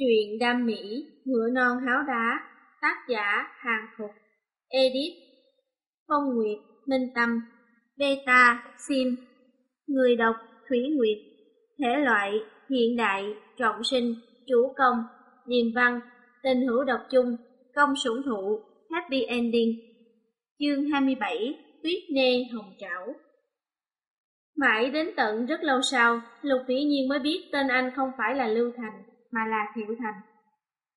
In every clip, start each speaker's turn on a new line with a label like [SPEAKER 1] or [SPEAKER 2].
[SPEAKER 1] Truyện đam mỹ, ngựa non háo đá, tác giả Hàng Thục, edit, Phong Nguyệt, Minh Tâm, Beta, Sim, người đọc Thủy Nguyệt, thể loại hiện đại, trọng sinh, chủ công, điềm văn, tình hữu độc chung, công sủng thụ, happy ending. Chương 27, Tuyết Nê Hồng Trảo Mãi đến tận rất lâu sau, Lục Vĩ Nhiên mới biết tên anh không phải là Lưu Thành, mà là Thiệu Thành.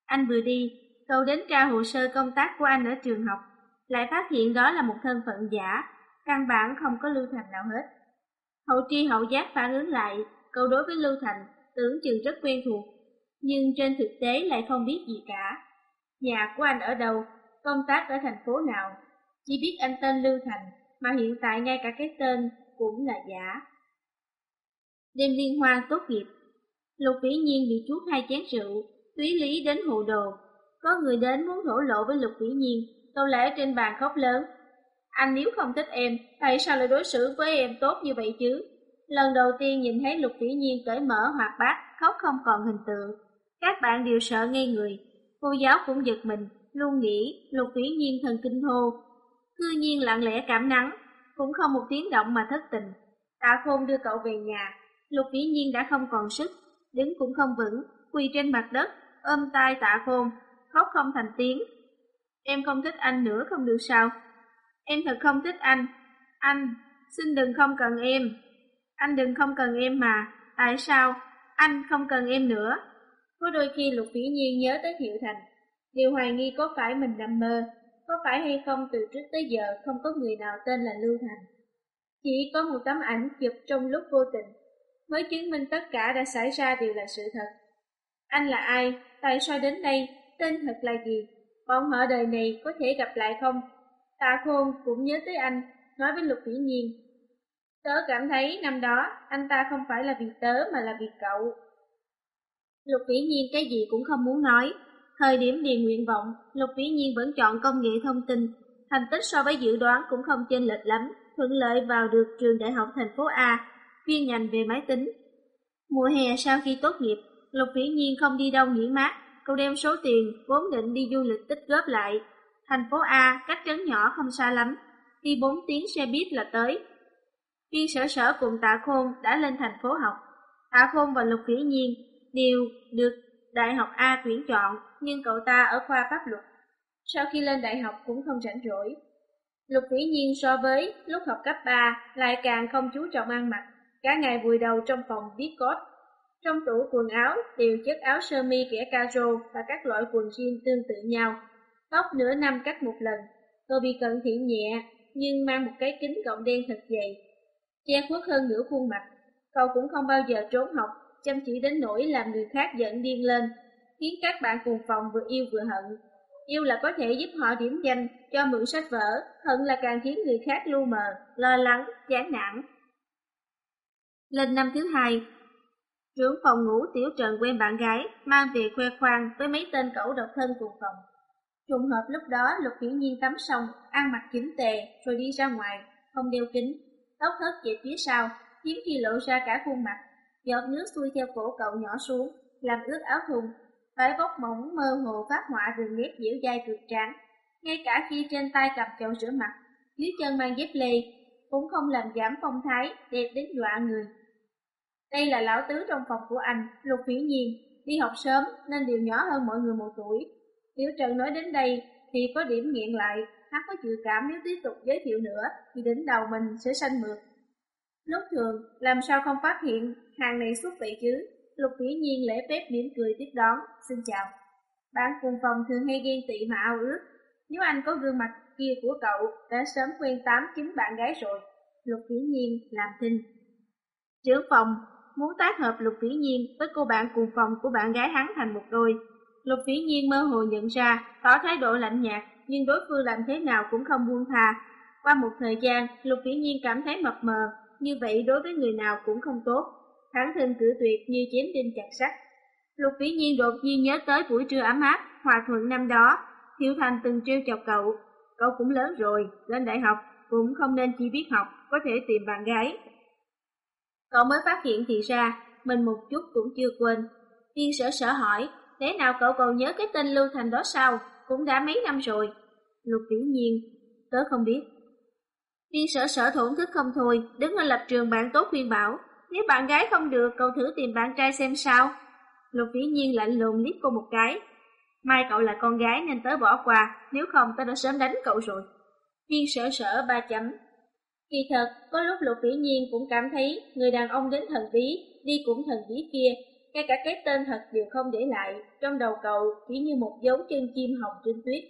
[SPEAKER 1] Anh vừa đi, cậu đến tra hồ sơ công tác của anh ở trường học, lại phát hiện đó là một thân phận giả, căn bản không có Lưu Thành nào hết. Hậu tri hậu giác phản ứng lại, cậu đối với Lưu Thành tưởng chừng rất quen thuộc, nhưng trên thực tế lại không biết gì cả. Nhà của anh ở đâu, công tác ở thành phố nào, chỉ biết anh tên Lưu Thành, mà hiện tại ngay cả cái tên cũng là giả. Đêm liên hoan tốt nghiệp, Lục Vĩ Nhiên bị chuốt hai chén rượu, túy lý đến hồ đồ. Có người đến muốn thổ lộ với Lục Vĩ Nhiên, câu lẽ trên bàn khóc lớn. Anh nếu không thích em, tại sao lại đối xử với em tốt như vậy chứ? Lần đầu tiên nhìn thấy Lục Vĩ Nhiên cởi mở hoạt bát, khóc không còn hình tượng. Các bạn đều sợ ngây người. Cô giáo cũng giật mình, luôn nghĩ Lục Vĩ Nhiên thần kinh thô. Cư nhiên lặng lẽ cảm nắng, cũng không một tiếng động mà thất tình. Tạ Khôn đưa cậu về nhà, Lục Vĩ Nhiên đã không còn sức, đứng cũng không vững, quỳ trên mặt đất, ôm tay Tạ Khôn, khóc không thành tiếng. Em không thích anh nữa không được sao? Em thật không thích anh. Anh, xin đừng không cần em. Anh đừng không cần em mà. Tại sao? Anh không cần em nữa. Có đôi khi Lục Vĩ Nhiên nhớ tới Thiệu Thành, điều hoài nghi có phải mình nằm mơ, có phải hay không từ trước tới giờ không có người nào tên là Lưu Thành. Chỉ có một tấm ảnh chụp trong lúc vô tình, mới chứng minh tất cả đã xảy ra đều là sự thật. Anh là ai? Tại sao đến đây? Tên thật là gì? Bọn họ đời này có thể gặp lại không? Tạ Khôn cũng nhớ tới anh, nói với Lục Vĩ Nhiên. Tớ cảm thấy năm đó anh ta không phải là vì tớ mà là vì cậu. Lục Vĩ Nhiên cái gì cũng không muốn nói. Thời điểm điền nguyện vọng, Lục Vĩ Nhiên vẫn chọn công nghệ thông tin. Thành tích so với dự đoán cũng không chênh lệch lắm, thuận lợi vào được trường đại học thành phố A, chuyên ngành về máy tính. Mùa hè sau khi tốt nghiệp, Lục Vĩ Nhiên không đi đâu nghỉ mát, cậu đem số tiền vốn định đi du lịch tích góp lại. Thành phố A, cách trấn nhỏ không xa lắm, đi 4 tiếng xe buýt là tới. Viên sở sở cùng Tạ Khôn đã lên thành phố học. Tạ Khôn và Lục Vĩ Nhiên đều được Đại học A tuyển chọn, nhưng cậu ta ở khoa pháp luật. Sau khi lên đại học cũng không rảnh rỗi. Lục Vĩ Nhiên so với lúc học cấp 3 lại càng không chú trọng ăn mặc, cả ngày vùi đầu trong phòng viết code. Trong tủ quần áo đều chất áo sơ mi kẻ caro và các loại quần jean tương tự nhau. Tóc nửa năm cắt một lần, tôi bị cận thị nhẹ nhưng mang một cái kính gọng đen thật dày. Che khuất hơn nửa khuôn mặt, cậu cũng không bao giờ trốn học, chăm chỉ đến nỗi làm người khác giận điên lên, khiến các bạn cùng phòng vừa yêu vừa hận. Yêu là có thể giúp họ điểm danh, cho mượn sách vở, hận là càng khiến người khác lu mờ, lo lắng, chán nản. Lên năm thứ hai, trưởng phòng ngủ Tiểu Trần quen bạn gái, mang về khoe khoang với mấy tên cẩu độc thân cùng phòng. Trùng hợp lúc đó Lục Hiển Nhiên tắm xong, ăn mặc chỉnh tề, rồi đi ra ngoài, không đeo kính, tóc hất về phía sau, hiếm khi lộ ra cả khuôn mặt. Giọt nước xuôi theo cổ cậu nhỏ xuống, làm ướt áo thun, vải vóc mỏng mơ hồ phát họa đường nét dẻo dai cực tráng. Ngay cả khi trên tay cầm chậu rửa mặt, dưới chân mang dép lê, cũng không làm giảm phong thái, đẹp đến dọa người. Đây là lão tứ trong phòng của anh, Lục Phỉ Nhiên, đi học sớm nên đều nhỏ hơn mọi người một tuổi. Tiểu Trần nói đến đây thì có điểm nghiện lại, hắn có dự cảm nếu tiếp tục giới thiệu nữa thì đỉnh đầu mình sẽ xanh mượt. Lúc thường, làm sao không phát hiện hàng này xuất vị chứ? Lục Vĩ Nhiên lễ phép mỉm cười tiếp đón, xin chào. Bạn cùng phòng thường hay ghen tị mà ao ước. Nếu anh có gương mặt kia của cậu, đã sớm quen tám chín bạn gái rồi. Lục Vĩ Nhiên làm thinh. Trưởng phòng muốn tác hợp Lục Vĩ Nhiên với cô bạn cùng phòng của bạn gái hắn thành một đôi. Lục Vĩ Nhiên mơ hồ nhận ra, tỏ thái độ lạnh nhạt, nhưng đối phương làm thế nào cũng không buông tha. Qua một thời gian, Lục Vĩ Nhiên cảm thấy mập mờ, như vậy đối với người nào cũng không tốt. Hắn thân cử tuyệt như chém đinh chặt sắt. Lục Vĩ Nhiên đột nhiên nhớ tới buổi trưa ấm áp, hòa thuận năm đó. Thiệu Thành từng trêu chọc cậu. Cậu cũng lớn rồi, lên đại học, cũng không nên chỉ biết học, có thể tìm bạn gái. Cậu mới phát hiện thì ra, mình một chút cũng chưa quên. Viên sở sở hỏi, thế nào cậu còn nhớ cái tên Lưu Thành đó sao? Cũng đã mấy năm rồi. Lục tiểu nhiên, tớ không biết. Viên sở sở thổn thức không thôi, đứng ở lập trường bạn tốt khuyên bảo. Nếu bạn gái không được, cậu thử tìm bạn trai xem sao. Lục tiểu nhiên lạnh lùng liếc cô một cái. Mai cậu là con gái nên tớ bỏ qua, nếu không tớ đã sớm đánh cậu rồi. Viên sở sở ba chấm. Kỳ thật, có lúc lục vĩ nhiên cũng cảm thấy người đàn ông đến thần bí, đi cũng thần bí kia, ngay cả cái tên thật đều không để lại, trong đầu cậu chỉ như một dấu chân chim hồng trên tuyết.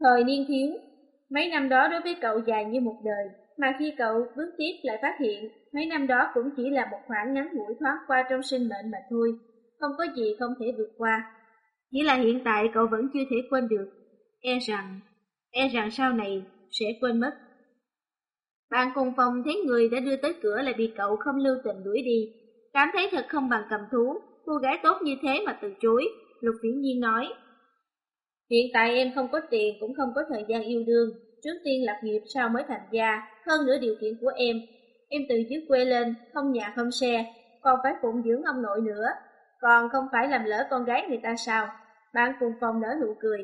[SPEAKER 1] Thời niên thiếu, mấy năm đó đối với cậu dài như một đời, mà khi cậu bước tiếp lại phát hiện mấy năm đó cũng chỉ là một khoảng ngắn ngủi thoáng qua trong sinh mệnh mà thôi, không có gì không thể vượt qua. Chỉ là hiện tại cậu vẫn chưa thể quên được, e rằng, e rằng sau này sẽ quên mất. Bạn cùng phòng thấy người đã đưa tới cửa lại bị cậu không lưu tình đuổi đi, cảm thấy thật không bằng cầm thú, cô gái tốt như thế mà từ chối, Lục Viễn Nhiên nói. Hiện tại em không có tiền cũng không có thời gian yêu đương, trước tiên lập nghiệp sau mới thành gia, hơn nữa điều kiện của em. Em từ dưới quê lên, không nhà không xe, còn phải phụng dưỡng ông nội nữa, còn không phải làm lỡ con gái người ta sao? Bạn cùng phòng nở nụ cười.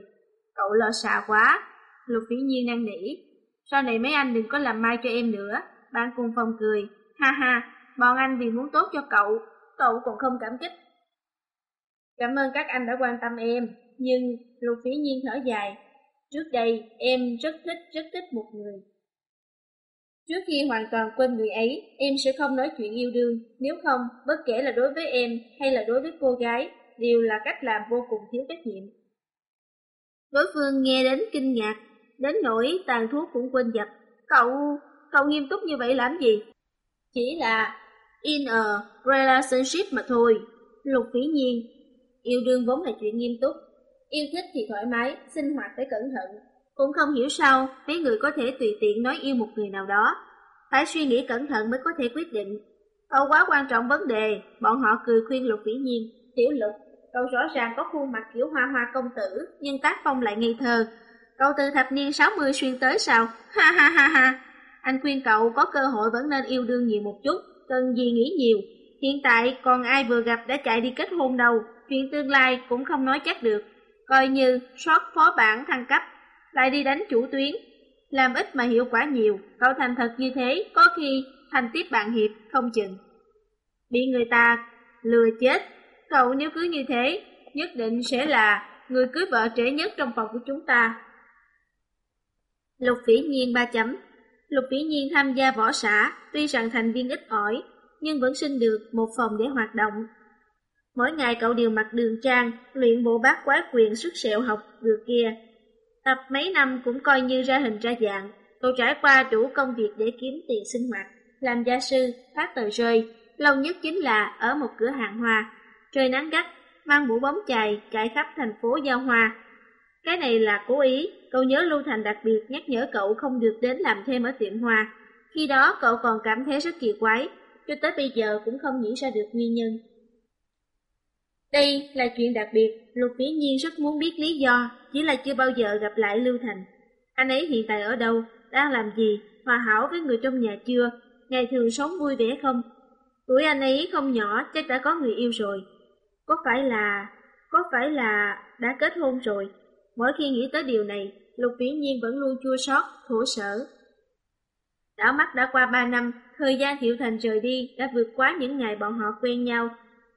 [SPEAKER 1] Cậu lo xa quá, Lục Vĩ Nhiên năn nỉ. Sau này mấy anh đừng có làm mai cho em nữa. Bạn cùng phòng cười. Ha ha, bọn anh vì muốn tốt cho cậu, cậu còn không cảm kích. Cảm ơn các anh đã quan tâm em, nhưng Lục phi Nhiên thở dài. Trước đây em rất thích, rất thích một người. Trước khi hoàn toàn quên người ấy, em sẽ không nói chuyện yêu đương, nếu không, bất kể là đối với em hay là đối với cô gái, đều là cách làm vô cùng thiếu trách nhiệm. Đối phương nghe đến kinh ngạc, đến nỗi tàn thuốc cũng quên dập. Cậu, cậu nghiêm túc như vậy làm gì? Chỉ là in a relationship mà thôi. Lục phí nhiên, yêu đương vốn là chuyện nghiêm túc. Yêu thích thì thoải mái, sinh hoạt phải cẩn thận. Cũng không hiểu sao mấy người có thể tùy tiện nói yêu một người nào đó. Phải suy nghĩ cẩn thận mới có thể quyết định. Cậu quá quan trọng vấn đề, bọn họ cười khuyên Lục Vĩ Nhiên. Tiểu Lục, cậu rõ ràng có khuôn mặt kiểu hoa hoa công tử, nhưng tác phong lại ngây thơ. Cậu từ thập niên 60 xuyên tới sao? Ha ha ha ha. Anh khuyên cậu có cơ hội vẫn nên yêu đương nhiều một chút, cần gì nghĩ nhiều. Hiện tại còn ai vừa gặp đã chạy đi kết hôn đâu, chuyện tương lai cũng không nói chắc được. Coi như sót phó bản thăng cấp, lại đi đánh chủ tuyến. Làm ít mà hiệu quả nhiều, cậu thành thật như thế, có khi thành tiếp bạn hiệp không chừng. Bị người ta lừa chết, cậu nếu cứ như thế, nhất định sẽ là người cưới vợ trẻ nhất trong phòng của chúng ta. Lục Phỉ Nhiên ba chấm Lục Phỉ Nhiên tham gia võ xã, tuy rằng thành viên ít ỏi, nhưng vẫn xin được một phòng để hoạt động. Mỗi ngày cậu đều mặc đường trang, luyện bộ bát quái quyền xuất sẹo học được kia. Tập mấy năm cũng coi như ra hình ra dạng, cậu trải qua đủ công việc để kiếm tiền sinh hoạt, làm gia sư, phát tờ rơi, lâu nhất chính là ở một cửa hàng hoa. Trời nắng gắt, mang mũ bóng chày, chạy khắp thành phố giao hoa. Cái này là cố ý, cậu nhớ Lưu Thành đặc biệt nhắc nhở cậu không được đến làm thêm ở tiệm hoa. Khi đó cậu còn cảm thấy rất kỳ quái, cho tới bây giờ cũng không nghĩ ra được nguyên nhân. Đây là chuyện đặc biệt, Lục Vĩ Nhiên rất muốn biết lý do, chỉ là chưa bao giờ gặp lại Lưu Thành. Anh ấy hiện tại ở đâu, đang làm gì, hòa hảo với người trong nhà chưa, ngày thường sống vui vẻ không? Tuổi anh ấy không nhỏ, chắc đã có người yêu rồi. Có phải là... có phải là đã kết hôn rồi? Mỗi khi nghĩ tới điều này, Lục Vĩ Nhiên vẫn luôn chua xót, khổ sở. Đảo mắt đã qua ba năm, thời gian Thiệu Thành rời đi đã vượt quá những ngày bọn họ quen nhau.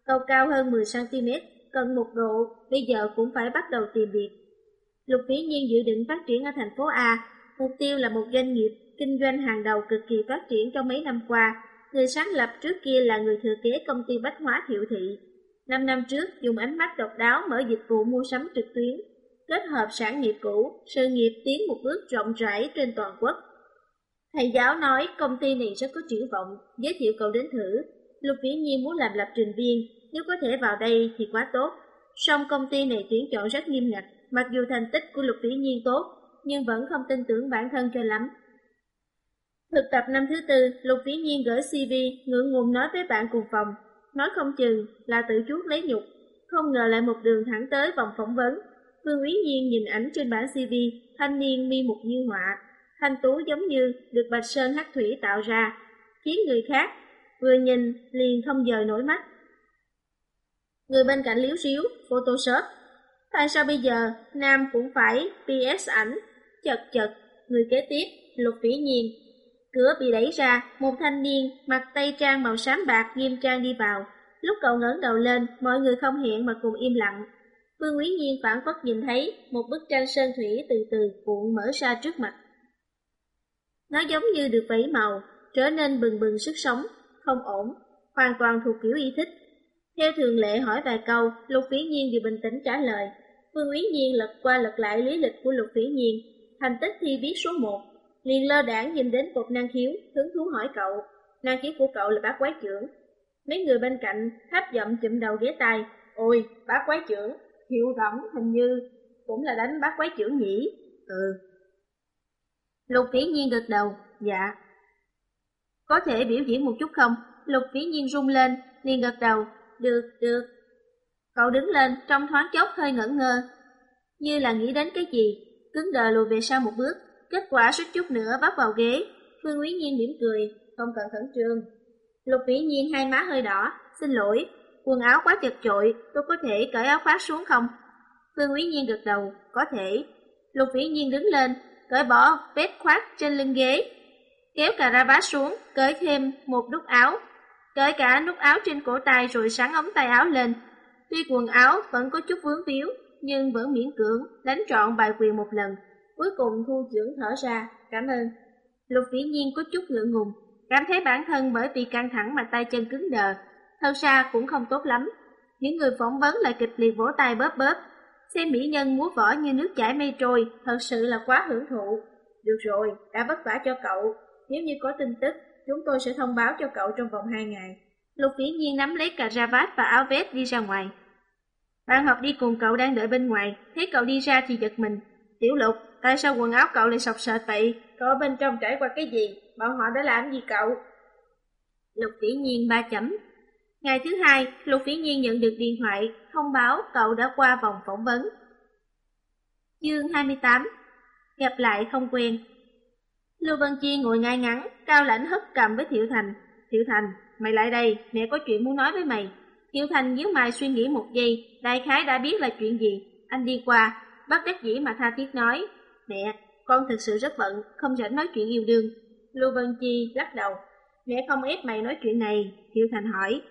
[SPEAKER 1] Cầu cao hơn 10cm, cần một độ, bây giờ cũng phải bắt đầu tìm việc. Lục Vĩ Nhiên dự định phát triển ở thành phố A, mục tiêu là một doanh nghiệp kinh doanh hàng đầu cực kỳ phát triển trong mấy năm qua. Người sáng lập trước kia là người thừa kế công ty bách hóa Thiệu Thị. Năm năm trước, dùng ánh mắt độc đáo mở dịch vụ mua sắm trực tuyến, kết hợp sản nghiệp cũ, sự nghiệp tiến một bước rộng rãi trên toàn quốc. Thầy giáo nói công ty này rất có triển vọng, giới thiệu cậu đến thử. Lục Vĩ Nhiên muốn làm lập trình viên, nếu có thể vào đây thì quá tốt. Song công ty này tuyển chọn rất nghiêm ngặt, mặc dù thành tích của Lục Vĩ Nhiên tốt, nhưng vẫn không tin tưởng bản thân cho lắm. Thực tập năm thứ tư, Lục Vĩ Nhiên gửi CV, ngượng ngùng nói với bạn cùng phòng, nói không chừng là tự chuốt lấy nhục, không ngờ lại một đường thẳng tới vòng phỏng vấn. Phương Uyên Nhiên nhìn ảnh trên bản CV, thanh niên mi một như họa, thanh tú giống như được Bạch Sơn hắc thủy tạo ra, khiến người khác vừa nhìn liền không dời nổi mắt. Người bên cạnh liếu xíu, Photoshop. Tại sao bây giờ Nam cũng phải PS ảnh? Chật chật, người kế tiếp, Lục Vĩ Nhiên. Cửa bị đẩy ra, một thanh niên mặc tây trang màu xám bạc nghiêm trang đi vào. Lúc cậu ngẩng đầu lên, mọi người không hiện mà cùng im lặng. Phương Quý Nhiên phản phất nhìn thấy một bức tranh sơn thủy từ từ cuộn mở ra trước mặt. Nó giống như được vẫy màu, trở nên bừng bừng sức sống, không ổn, hoàn toàn thuộc kiểu y thích. Theo thường lệ hỏi vài câu, Lục Vĩ Nhiên đều bình tĩnh trả lời. Phương Quý Nhiên lật qua lật lại lý lịch của Lục Vĩ Nhiên, thành tích thi viết số 1, liền lơ đảng nhìn đến cột năng khiếu, hứng thú hỏi cậu. Năng khiếu của cậu là bác quái trưởng. Mấy người bên cạnh tháp giọng chụm đầu ghé tay. Ôi, bác quái trưởng, hiệu rỗng hình như cũng là đánh bác quái trưởng nhỉ? Ừ. Lục Vĩ Nhiên gật đầu, dạ. Có thể biểu diễn một chút không? Lục Vĩ Nhiên rung lên, liền gật đầu, được, được. Cậu đứng lên, trong thoáng chốc hơi ngẩn ngơ, như là nghĩ đến cái gì, cứng đờ lùi về sau một bước, kết quả suýt chút nữa vấp vào ghế. Phương Quý Nhiên mỉm cười, không cần khẩn trương. Lục Vĩ Nhiên hai má hơi đỏ, xin lỗi, quần áo quá chật chội, tôi có thể cởi áo khoác xuống không? Phương Quý Nhiên gật đầu, có thể. Lục Vĩ Nhiên đứng lên, cởi bỏ vết khoác trên lưng ghế, kéo cà ra vá xuống, cởi thêm một nút áo, cởi cả nút áo trên cổ tay rồi sắn ống tay áo lên. Tuy quần áo vẫn có chút vướng víu, nhưng vẫn miễn cưỡng đánh trọn bài quyền một lần. Cuối cùng thu trưởng thở ra, cảm ơn. Lục vĩ nhiên có chút ngượng ngùng, cảm thấy bản thân bởi vì căng thẳng mà tay chân cứng đờ. Thật ra cũng không tốt lắm. Những người phỏng vấn lại kịch liệt vỗ tay bóp bóp. Xem mỹ nhân múa võ như nước chảy mây trôi, thật sự là quá hưởng thụ. Được rồi, đã vất vả cho cậu. Nếu như có tin tức, chúng tôi sẽ thông báo cho cậu trong vòng 2 ngày. Lục vĩ nhiên nắm lấy cà ra vát và áo vest đi ra ngoài. Bạn học đi cùng cậu đang đợi bên ngoài, thấy cậu đi ra thì giật mình. Tiểu lục, tại sao quần áo cậu lại sọc sệt vậy? Cậu ở bên trong trải qua cái gì? Bọn họ đã làm gì cậu? Lục vĩ nhiên ba chấm. Ngày thứ hai, Lục vĩ nhiên nhận được điện thoại, thông báo cậu đã qua vòng phỏng vấn. Chương 28 Gặp lại không quen Lưu Văn Chi ngồi ngay ngắn, cao lãnh hất cầm với Thiệu Thành. Thiệu Thành, mày lại đây, mẹ có chuyện muốn nói với mày. Thiệu Thành nhíu mày suy nghĩ một giây, đại khái đã biết là chuyện gì. Anh đi qua, bắt đắc dĩ mà tha thiết nói. Mẹ, con thực sự rất bận, không rảnh nói chuyện yêu đương. Lưu Văn Chi lắc đầu. Mẹ không ép mày nói chuyện này, Thiệu Thành hỏi.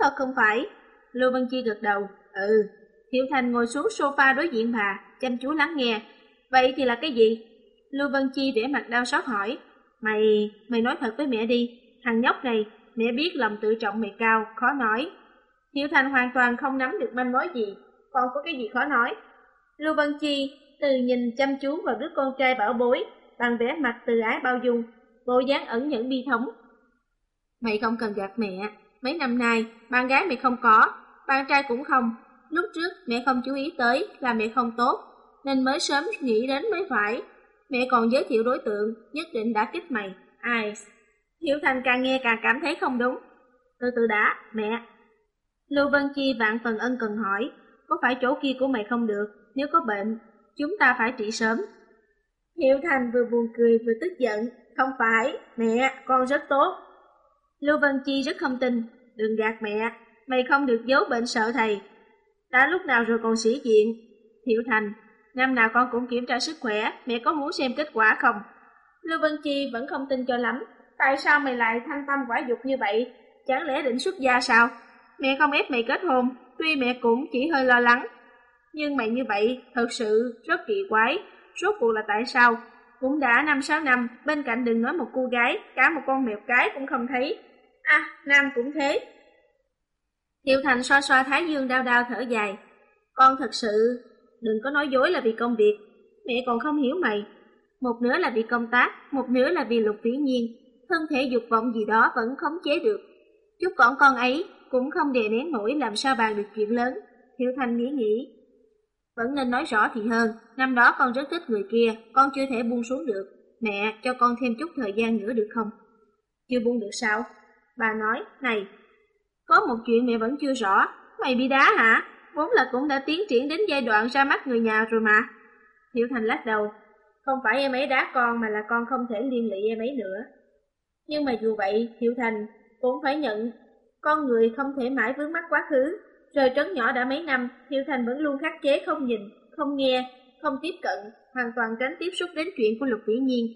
[SPEAKER 1] Thật không phải. Lưu Văn Chi gật đầu. Ừ. Thiệu Thành ngồi xuống sofa đối diện bà, chăm chú lắng nghe. Vậy thì là cái gì? Lưu Văn Chi vẻ mặt đau xót hỏi, mày, mày nói thật với mẹ đi, thằng nhóc này, mẹ biết lòng tự trọng mày cao, khó nói. Hiểu Thành hoàn toàn không nắm được manh mối gì, còn có cái gì khó nói. Lưu Văn Chi từ nhìn chăm chú vào đứa con trai bảo bối, bằng vẻ mặt từ ái bao dung, bộ dáng ẩn nhẫn bi thống. Mày không cần gạt mẹ, mấy năm nay, bạn gái mẹ không có, bạn trai cũng không. Lúc trước mẹ không chú ý tới là mẹ không tốt, nên mới sớm nghĩ đến mới phải. Mẹ còn giới thiệu đối tượng, nhất định đã kích mày. Ai? Hiểu Thành càng nghe càng cảm thấy không đúng. Từ từ đã, mẹ. Lưu Vân Chi vạn phần ân cần hỏi, có phải chỗ kia của mày không được, nếu có bệnh, chúng ta phải trị sớm. Hiểu Thành vừa buồn cười vừa tức giận, không phải, mẹ, con rất tốt. Lưu Văn Chi rất không tin, đừng gạt mẹ, mày không được giấu bệnh sợ thầy. Đã lúc nào rồi còn sĩ diện. Thiệu Thành, Năm nào con cũng kiểm tra sức khỏe, mẹ có muốn xem kết quả không? Lưu Văn Chi vẫn không tin cho lắm. Tại sao mày lại thanh tâm quả dục như vậy? Chẳng lẽ định xuất gia sao? Mẹ không ép mày kết hôn, tuy mẹ cũng chỉ hơi lo lắng. Nhưng mày như vậy thật sự rất kỳ quái. Rốt cuộc là tại sao? Cũng đã năm sáu năm, bên cạnh đừng nói một cô gái, cả một con mèo cái cũng không thấy. À, Nam cũng thế. Thiệu Thành xoa xoa Thái Dương đau đau thở dài. Con thật sự đừng có nói dối là vì công việc. Mẹ còn không hiểu mày. Một nửa là vì công tác, một nửa là vì lục vĩ nhiên. Thân thể dục vọng gì đó vẫn khống chế được. Chút còn con ấy cũng không đè nén nổi làm sao bàn được chuyện lớn. Thiệu Thành nghĩ nghĩ. Vẫn nên nói rõ thì hơn, năm đó con rất thích người kia, con chưa thể buông xuống được. Mẹ, cho con thêm chút thời gian nữa được không? Chưa buông được sao? Bà nói, này, có một chuyện mẹ vẫn chưa rõ, mày bị đá hả? vốn là cũng đã tiến triển đến giai đoạn ra mắt người nhà rồi mà. Hiểu Thành lắc đầu, không phải em ấy đá con mà là con không thể liên lụy em ấy nữa. Nhưng mà dù vậy, Hiểu Thành cũng phải nhận con người không thể mãi vướng mắc quá khứ. rời trấn nhỏ đã mấy năm, Thiệu Thành vẫn luôn khắc chế không nhìn, không nghe, không tiếp cận, hoàn toàn tránh tiếp xúc đến chuyện của Lục Vĩ Nhiên.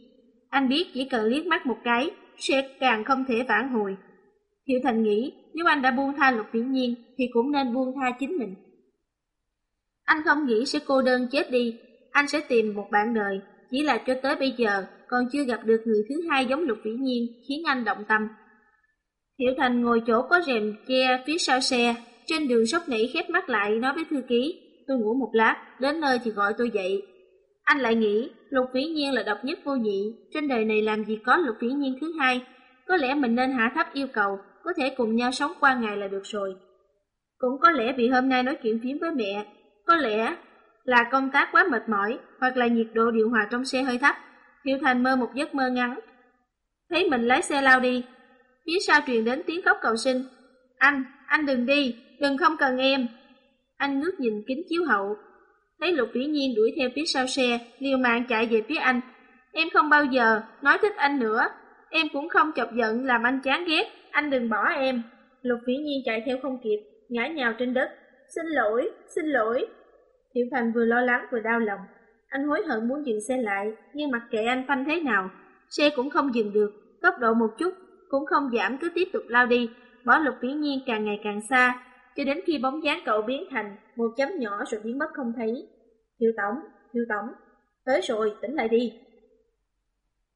[SPEAKER 1] Anh biết chỉ cần liếc mắt một cái, sẽ càng không thể vãn hồi. Thiệu Thành nghĩ, nếu anh đã buông tha Lục Vĩ Nhiên, thì cũng nên buông tha chính mình. Anh không nghĩ sẽ cô đơn chết đi, anh sẽ tìm một bạn đời, chỉ là cho tới bây giờ còn chưa gặp được người thứ hai giống Lục Vĩ Nhiên khiến anh động tâm. Thiệu Thành ngồi chỗ có rèm che phía sau xe, trên đường sốc nỉ khép mắt lại nói với thư ký, tôi ngủ một lát, đến nơi thì gọi tôi dậy. Anh lại nghĩ, Lục Vĩ Nhiên là độc nhất vô nhị, trên đời này làm gì có Lục Vĩ Nhiên thứ hai, có lẽ mình nên hạ thấp yêu cầu, có thể cùng nhau sống qua ngày là được rồi. Cũng có lẽ vì hôm nay nói chuyện phím với mẹ, có lẽ là công tác quá mệt mỏi, hoặc là nhiệt độ điều hòa trong xe hơi thấp. Hiệu Thành mơ một giấc mơ ngắn. Thấy mình lái xe lao đi, phía sau truyền đến tiếng khóc cầu sinh. Anh, anh đừng đi, đừng không cần em. Anh ngước nhìn kính chiếu hậu, thấy Lục Vĩ Nhiên đuổi theo phía sau xe, liều mạng chạy về phía anh. Em không bao giờ nói thích anh nữa, em cũng không chọc giận làm anh chán ghét, anh đừng bỏ em. Lục Vĩ Nhiên chạy theo không kịp, ngã nhào trên đất. Xin lỗi, xin lỗi. Tiểu Thành vừa lo lắng vừa đau lòng. Anh hối hận muốn dừng xe lại, nhưng mặc kệ anh phanh thế nào, xe cũng không dừng được, tốc độ một chút, cũng không giảm cứ tiếp tục lao đi, bỏ lục vĩ nhiên càng ngày càng xa, cho đến khi bóng dáng cậu biến thành một chấm nhỏ rồi biến mất không thấy. Thiệu tổng, thiệu tổng, tới rồi, tỉnh lại đi.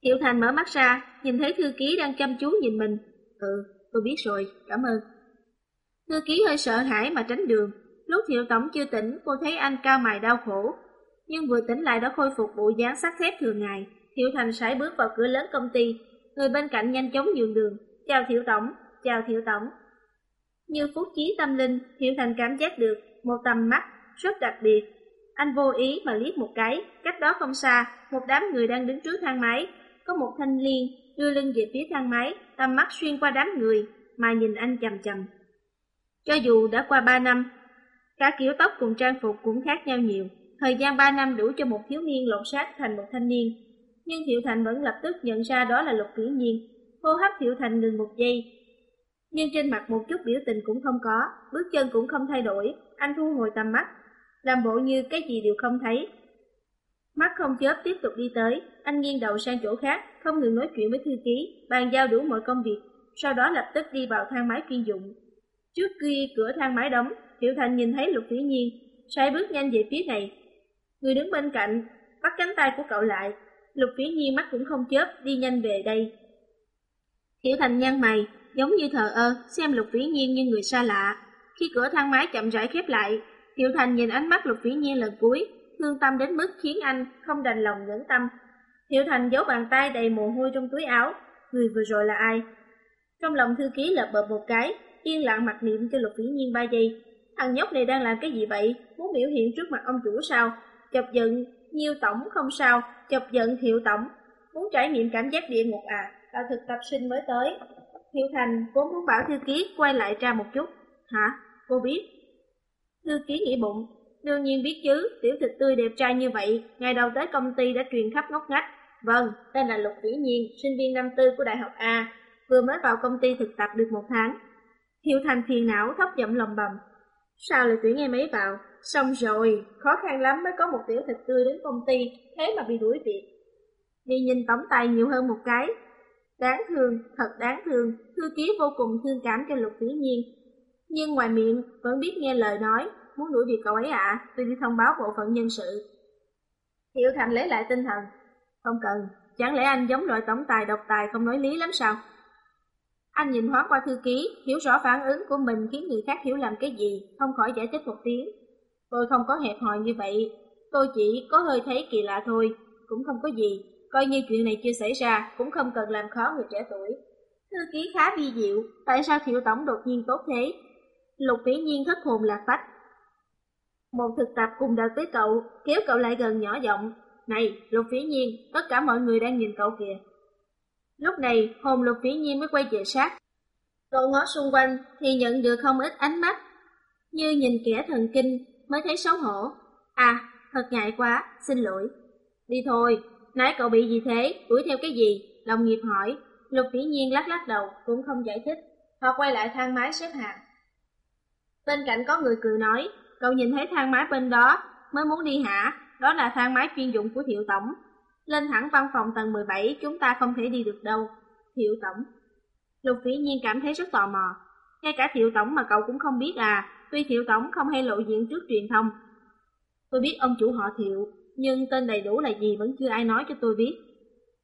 [SPEAKER 1] Thiệu Thành mở mắt ra, nhìn thấy thư ký đang chăm chú nhìn mình. Ừ, tôi biết rồi, cảm ơn. Thư ký hơi sợ hãi mà tránh đường. Lúc Thiệu Tổng chưa tỉnh, cô thấy anh cao mày đau khổ. Nhưng vừa tỉnh lại đã khôi phục bộ dáng sắt thép thường ngày. Thiệu Thành sải bước vào cửa lớn công ty. Người bên cạnh nhanh chóng nhường đường. Chào Thiệu Tổng, chào Thiệu Tổng. Như phúc chí tâm linh, Thiệu Thành cảm giác được một tầm mắt rất đặc biệt. Anh vô ý mà liếc một cái, cách đó không xa, một đám người đang đứng trước thang máy. Có một thanh niên đưa lưng về phía thang máy, tầm mắt xuyên qua đám người, mà nhìn anh chằm chằm. Cho dù đã qua ba năm, cả kiểu tóc cùng trang phục cũng khác nhau nhiều. Thời gian ba năm đủ cho một thiếu niên lột xác thành một thanh niên. Nhưng Thiệu Thành vẫn lập tức nhận ra đó là Lục Vĩ Nhiên. Hô hấp Thiệu Thành ngừng một giây. Nhưng trên mặt một chút biểu tình cũng không có, bước chân cũng không thay đổi. Anh thu hồi tầm mắt, làm bộ như cái gì đều không thấy. Mắt không chớp tiếp tục đi tới, anh nghiêng đầu sang chỗ khác, không ngừng nói chuyện với thư ký, bàn giao đủ mọi công việc, sau đó lập tức đi vào thang máy chuyên dụng. Trước khi cửa thang máy đóng, Tiểu Thành nhìn thấy Lục Thủy Nhiên, sai bước nhanh về phía này. Người đứng bên cạnh, bắt cánh tay của cậu lại. Lục Thủy Nhiên mắt cũng không chớp, đi nhanh về đây. Tiểu Thành nhăn mày, giống như thờ ơ, xem Lục Vĩ Nhiên như người xa lạ. Khi cửa thang máy chậm rãi khép lại, Tiểu Thành nhìn ánh mắt Lục Vĩ Nhiên lần cuối, lương tâm đến mức khiến anh không đành lòng nhẫn tâm. Hiệu Thành giấu bàn tay đầy mồ hôi trong túi áo, người vừa rồi là ai? Trong lòng thư ký lợp bợp một cái, yên lặng mặc niệm cho Lục Vĩ Nhiên ba giây. Thằng nhóc này đang làm cái gì vậy? Muốn biểu hiện trước mặt ông chủ sao? Chọc giận, nhiêu tổng không sao, chọc giận thiệu tổng. Muốn trải nghiệm cảm giác địa ngục à? Là thực tập sinh mới tới. Thiệu Thành vốn muốn bảo thư ký quay lại ra một chút. Hả? Cô biết. Thư ký nghĩ bụng. Đương nhiên biết chứ, tiểu thịt tươi đẹp trai như vậy, ngày đầu tới công ty đã truyền khắp ngóc ngách. Vâng, tên là Lục Vĩ Nhiên, sinh viên năm tư của Đại học A, vừa mới vào công ty thực tập được một tháng. Thiệu Thành phiền não thấp giọng lầm bầm. Sao lại tuyển em ấy vào? Xong rồi, khó khăn lắm mới có một tiểu thịt tươi đến công ty, thế mà bị đuổi việc. Đi nhìn tổng tài nhiều hơn một cái. Đáng thương, thật đáng thương, thư ký vô cùng thương cảm cho Lục Vĩ Nhiên. Nhưng ngoài miệng vẫn biết nghe lời nói, muốn đuổi việc cậu ấy ạ, à, tôi đi thông báo bộ phận nhân sự. Thiệu Thành lấy lại tinh thần. Không cần, chẳng lẽ anh giống loại tổng tài độc tài không nói lý lắm sao? Anh nhìn thoáng qua thư ký, hiểu rõ phản ứng của mình khiến người khác hiểu lầm cái gì, không khỏi giải thích một tiếng. Tôi không có hẹp hòi như vậy, tôi chỉ có hơi thấy kỳ lạ thôi, cũng không có gì, coi như chuyện này chưa xảy ra, cũng không cần làm khó người trẻ tuổi. Thư ký khá vi diệu, tại sao thiệu tổng đột nhiên tốt thế? Lục vĩ nhiên thất hồn lạc phách. Một thực tập cùng đợt với cậu, kéo cậu lại gần nhỏ giọng. Này, lục Phỉ nhiên, tất cả mọi người đang nhìn cậu kìa. Lúc này, hồn lục Phỉ nhiên mới quay về sát. Cậu ngó xung quanh thì nhận được không ít ánh mắt, như nhìn kẻ thần kinh mới thấy xấu hổ. À, thật ngại quá, xin lỗi. Đi thôi, nãy cậu bị gì thế, đuổi theo cái gì? Đồng nghiệp hỏi, lục vĩ nhiên lắc lắc đầu, cũng không giải thích. Họ quay lại thang máy xếp hàng. Bên cạnh có người cười nói, cậu nhìn thấy thang máy bên đó, mới muốn đi hả? Đó là thang máy chuyên dụng của Thiệu Tổng. Lên thẳng văn phòng tầng 17, chúng ta không thể đi được đâu. Thiệu Tổng. Lục Vĩ Nhiên cảm thấy rất tò mò. Ngay cả Thiệu Tổng mà cậu cũng không biết à, tuy Thiệu Tổng không hay lộ diện trước truyền thông. Tôi biết ông chủ họ Thiệu, nhưng tên đầy đủ là gì vẫn chưa ai nói cho tôi biết.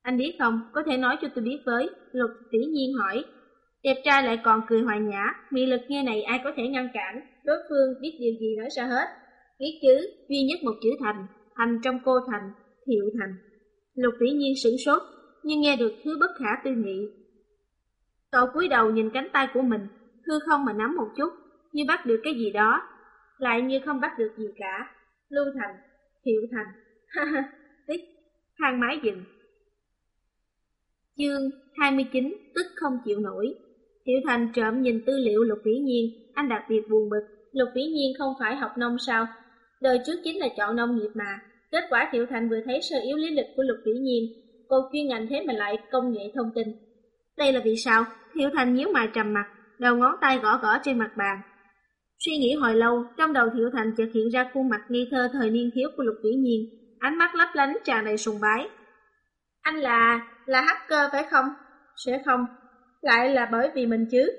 [SPEAKER 1] Anh biết không, có thể nói cho tôi biết với, Lục Vĩ Nhiên hỏi. Đẹp trai lại còn cười hoài nhã, mị lực nghe này ai có thể ngăn cản, đối phương biết điều gì nói ra hết. Biết chứ, duy nhất một chữ thành, thành trong cô thành, thiệu thành. Lục vĩ nhiên sửng sốt, nhưng nghe được thứ bất khả tư nghị. Cậu cúi đầu nhìn cánh tay của mình, hư không mà nắm một chút, như bắt được cái gì đó, lại như không bắt được gì cả. Lưu Thành, Thiệu Thành, ha ha, tích, thang máy dừng. Chương 29, tức không chịu nổi. Tiểu Thành trộm nhìn tư liệu Lục Vĩ Nhiên, anh đặc biệt buồn bực. Lục Vĩ Nhiên không phải học nông sao? Đời trước chính là chọn nông nghiệp mà. Kết quả Tiểu Thành vừa thấy sơ yếu lý lịch của Lục Vĩ Nhiên, cô chuyên ngành thế mà lại công nghệ thông tin. Đây là vì sao? Tiểu Thành nhíu mày trầm mặt, đầu ngón tay gõ gõ trên mặt bàn. Suy nghĩ hồi lâu, trong đầu Tiểu Thành chợt hiện ra khuôn mặt nghi thơ thời niên thiếu của Lục Vĩ Nhiên, ánh mắt lấp lánh tràn đầy sùng bái. Anh là... là hacker phải không? Sẽ không, lại là bởi vì mình chứ.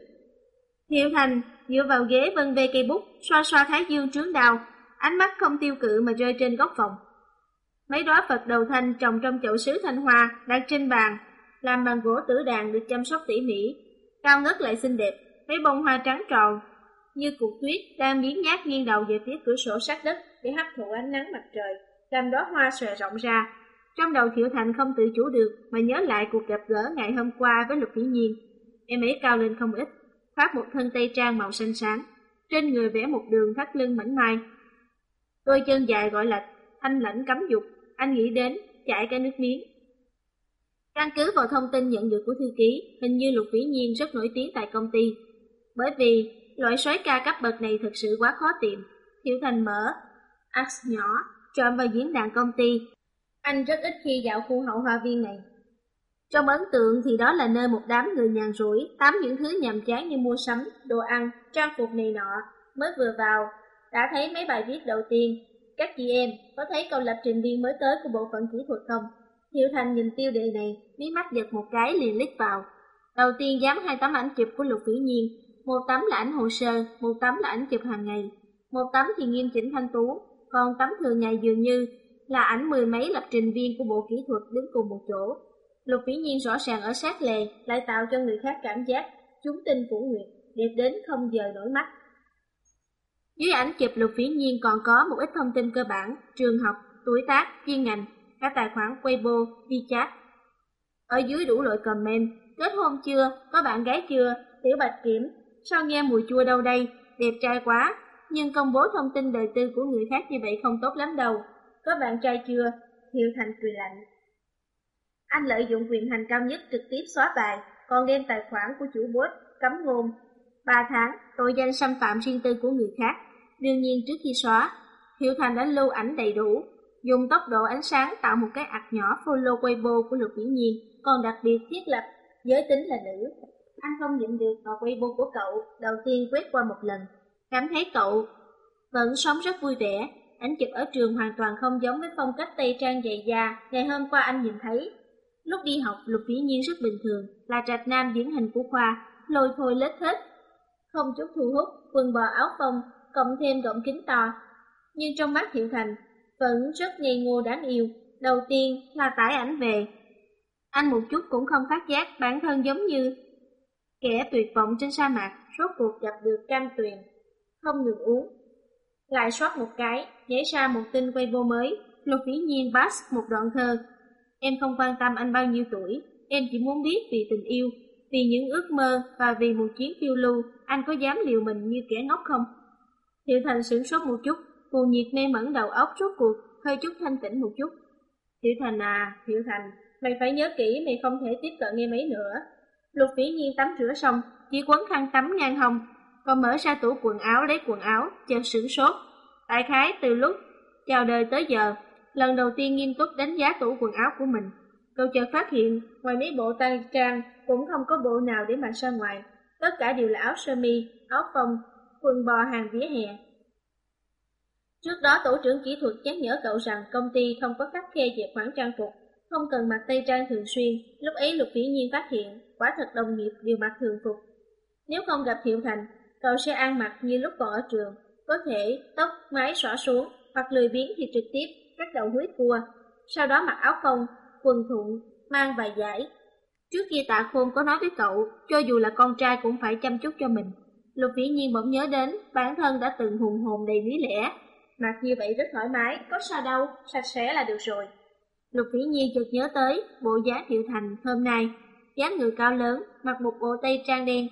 [SPEAKER 1] Thiệu Thành dựa vào ghế vân vê cây bút, xoa xoa thái dương trướng đào, ánh mắt không tiêu cự mà rơi trên góc phòng. Mấy đóa Phật đầu thanh trồng trong chậu sứ thanh hoa đặt trên bàn, làm bằng gỗ tử đàn được chăm sóc tỉ mỉ, cao ngất lại xinh đẹp, mấy bông hoa trắng tròn như cục tuyết đang biến nhát nghiêng đầu về phía cửa sổ sát đất để hấp thụ ánh nắng mặt trời, làm đóa hoa xòe rộng ra. Trong đầu Thiệu Thành không tự chủ được mà nhớ lại cuộc gặp gỡ ngày hôm qua với Lục Vĩ Nhiên. Em ấy cao lên không ít, khoác một thân tây trang màu xanh sáng, trên người vẽ một đường thắt lưng mảnh mai. Đôi chân dài gọi là thanh lãnh cấm dục, anh nghĩ đến, chảy cả nước miếng. Căn cứ vào thông tin nhận được của thư ký, hình như Lục Vĩ Nhiên rất nổi tiếng tại công ty. Bởi vì loại soái ca cấp bậc này thật sự quá khó tìm. Thiệu Thành mở, Ax nhỏ, chọn vào diễn đàn công ty. Anh rất ít khi dạo khu hậu hoa viên này. Trong ấn tượng thì đó là nơi một đám người nhàn rỗi tám những thứ nhàm chán như mua sắm, đồ ăn, trang phục này nọ. Mới vừa vào, đã thấy mấy bài viết đầu tiên. Các chị em có thấy câu lập trình viên mới tới của bộ phận kỹ thuật không? Hiệu Thành nhìn tiêu đề này, mí mắt giật một cái liền lít vào. Đầu tiên dám hai tấm ảnh chụp của Lục Vĩ Nhiên, một tấm là ảnh hồ sơ, một tấm là ảnh chụp hàng ngày. Một tấm thì nghiêm chỉnh thanh tú, còn tấm thường ngày dường như là ảnh mười mấy lập trình viên của bộ kỹ thuật đứng cùng một chỗ. Lục Vĩ Nhiên rõ ràng ở sát lề, lại tạo cho người khác cảm giác chúng tinh phủ nguyệt, đẹp đến không giờ nổi mắt. Dưới ảnh chụp Lục Vĩ Nhiên còn có một ít thông tin cơ bản, trường học, tuổi tác, chuyên ngành, các tài khoản Weibo, WeChat. Ở dưới đủ loại comment, kết hôn chưa, có bạn gái chưa, tiểu bạch kiểm, sao nghe mùi chua đâu đây, đẹp trai quá, nhưng công bố thông tin đời tư của người khác như vậy không tốt lắm đâu. Có bạn trai chưa? Hiệu Thành cười lạnh. Anh lợi dụng quyền hành cao nhất trực tiếp xóa bài, còn đem tài khoản của chủ bot cấm ngôn. 3 tháng, tội danh xâm phạm riêng tư của người khác. Đương nhiên trước khi xóa, Hiệu Thành đã lưu ảnh đầy đủ, dùng tốc độ ánh sáng tạo một cái ạc nhỏ follow Weibo của Lục Vĩ Nhiên, còn đặc biệt thiết lập giới tính là nữ. Anh không nhận được vào Weibo của cậu, đầu tiên quét qua một lần, cảm thấy cậu vẫn sống rất vui vẻ. Ảnh chụp ở trường hoàn toàn không giống với phong cách tây trang dày da ngày hôm qua anh nhìn thấy. Lúc đi học, Lục Vĩ Nhiên rất bình thường, là trạch nam điển hình của khoa, lôi thôi lết hết. Không chút thu hút, quần bò áo phông, cộng thêm gọng kính to. Nhưng trong mắt Thiệu Thành, vẫn rất ngây ngô đáng yêu. Đầu tiên là tải ảnh về. Anh một chút cũng không phát giác bản thân giống như kẻ tuyệt vọng trên sa mạc, rốt cuộc gặp được cam tuyền, không ngừng uống. Lại soát một cái, nhảy ra một tin quay vô mới, Lục Vĩ Nhiên bass một đoạn thơ Em không quan tâm anh bao nhiêu tuổi, em chỉ muốn biết vì tình yêu, vì những ước mơ và vì một chuyến phiêu lưu, anh có dám liều mình như kẻ ngốc không? Thiệu Thành sửng sốt một chút, cuồng nhiệt mê mẩn đầu óc rốt cuộc, hơi chút thanh tĩnh một chút. Thiệu Thành à, Thiệu Thành, mày phải nhớ kỹ mày không thể tiếp cận em ấy nữa. Lục vĩ nhiên tắm rửa xong, chỉ quấn khăn tắm ngang hông, còn mở ra tủ quần áo lấy quần áo, chờ sửng sốt. Đại khái từ lúc chào đời tới giờ, lần đầu tiên nghiêm túc đánh giá tủ quần áo của mình. Cậu chợt phát hiện, ngoài mấy bộ tay trang, cũng không có bộ nào để mặc ra ngoài. Tất cả đều là áo sơ mi, áo phông, quần bò hàng vỉa hè. Trước đó tổ trưởng kỹ thuật nhắc nhở cậu rằng công ty không có khắc khe về khoản trang phục, không cần mặc tây trang thường xuyên. Lúc ấy Lục Vĩ Nhiên phát hiện, quả thật đồng nghiệp đều mặc thường phục. Nếu không gặp Thiệu Thành, cậu sẽ ăn mặc như lúc còn ở trường, có thể tóc mái xõa xuống, hoặc lười biếng thì trực tiếp các đầu huyết cua, sau đó mặc áo phông, quần thụng, mang vài giải. Trước kia tạ khôn có nói với cậu, cho dù là con trai cũng phải chăm chút cho mình. Lục vĩ nhiên bỗng nhớ đến, bản thân đã từng hùng hồn đầy lý lẽ. Mặc như vậy rất thoải mái, có sao đâu, sạch sẽ là được rồi. Lục vĩ nhiên chợt nhớ tới, bộ giá Thiệu Thành hôm nay, dáng người cao lớn, mặc một bộ tây trang đen.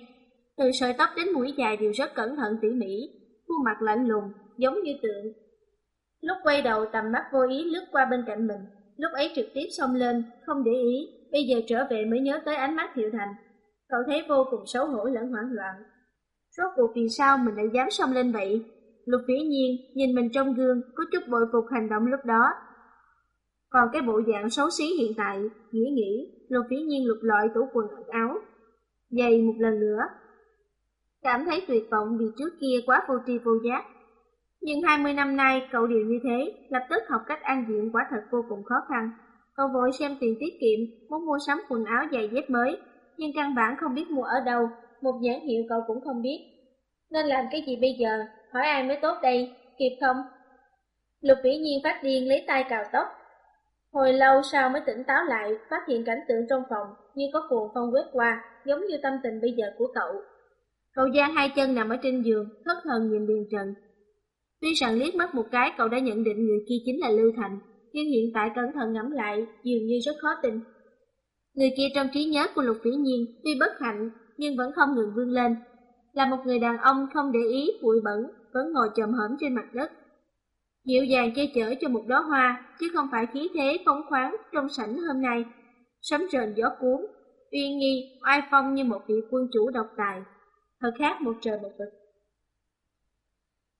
[SPEAKER 1] Từ sợi tóc đến mũi dài đều rất cẩn thận tỉ mỉ, khuôn mặt lạnh lùng, giống như tượng. Lúc quay đầu tầm mắt vô ý lướt qua bên cạnh mình, lúc ấy trực tiếp xông lên, không để ý, bây giờ trở về mới nhớ tới ánh mắt Thiệu Thành. Cậu thấy vô cùng xấu hổ lẫn hoảng loạn. Rốt cuộc vì sao mình lại dám xông lên vậy? Lục vĩ nhiên nhìn mình trong gương có chút bội phục hành động lúc đó. Còn cái bộ dạng xấu xí hiện tại, nghĩ nghĩ, lục vĩ nhiên lục lọi tủ quần áo, giày một lần nữa. Cảm thấy tuyệt vọng vì trước kia quá vô tri vô giác. Nhưng 20 năm nay cậu đều như thế, lập tức học cách ăn diện quả thật vô cùng khó khăn. Cậu vội xem tiền tiết kiệm, muốn mua sắm quần áo giày dép mới, nhưng căn bản không biết mua ở đâu, một nhãn hiệu cậu cũng không biết. Nên làm cái gì bây giờ, hỏi ai mới tốt đây, kịp không? Lục vĩ nhiên phát điên lấy tay cào tóc. Hồi lâu sau mới tỉnh táo lại, phát hiện cảnh tượng trong phòng như có cuồng phong quét qua, giống như tâm tình bây giờ của cậu. Cậu giang hai chân nằm ở trên giường, thất thần nhìn Điền Trần. Tuy rằng liếc mắt một cái cậu đã nhận định người kia chính là Lưu Thành, nhưng hiện tại cẩn thận ngẫm lại dường như rất khó tin. Người kia trong trí nhớ của Lục Vĩ Nhiên tuy bất hạnh nhưng vẫn không ngừng vươn lên. Là một người đàn ông không để ý bụi bẩn, vẫn ngồi chồm hổm trên mặt đất. Dịu dàng che chở cho một đóa hoa, chứ không phải khí thế phóng khoáng trong sảnh hôm nay. Sấm rền gió cuốn, uy nghi, oai phong như một vị quân chủ độc tài. Thật khác một trời một vực.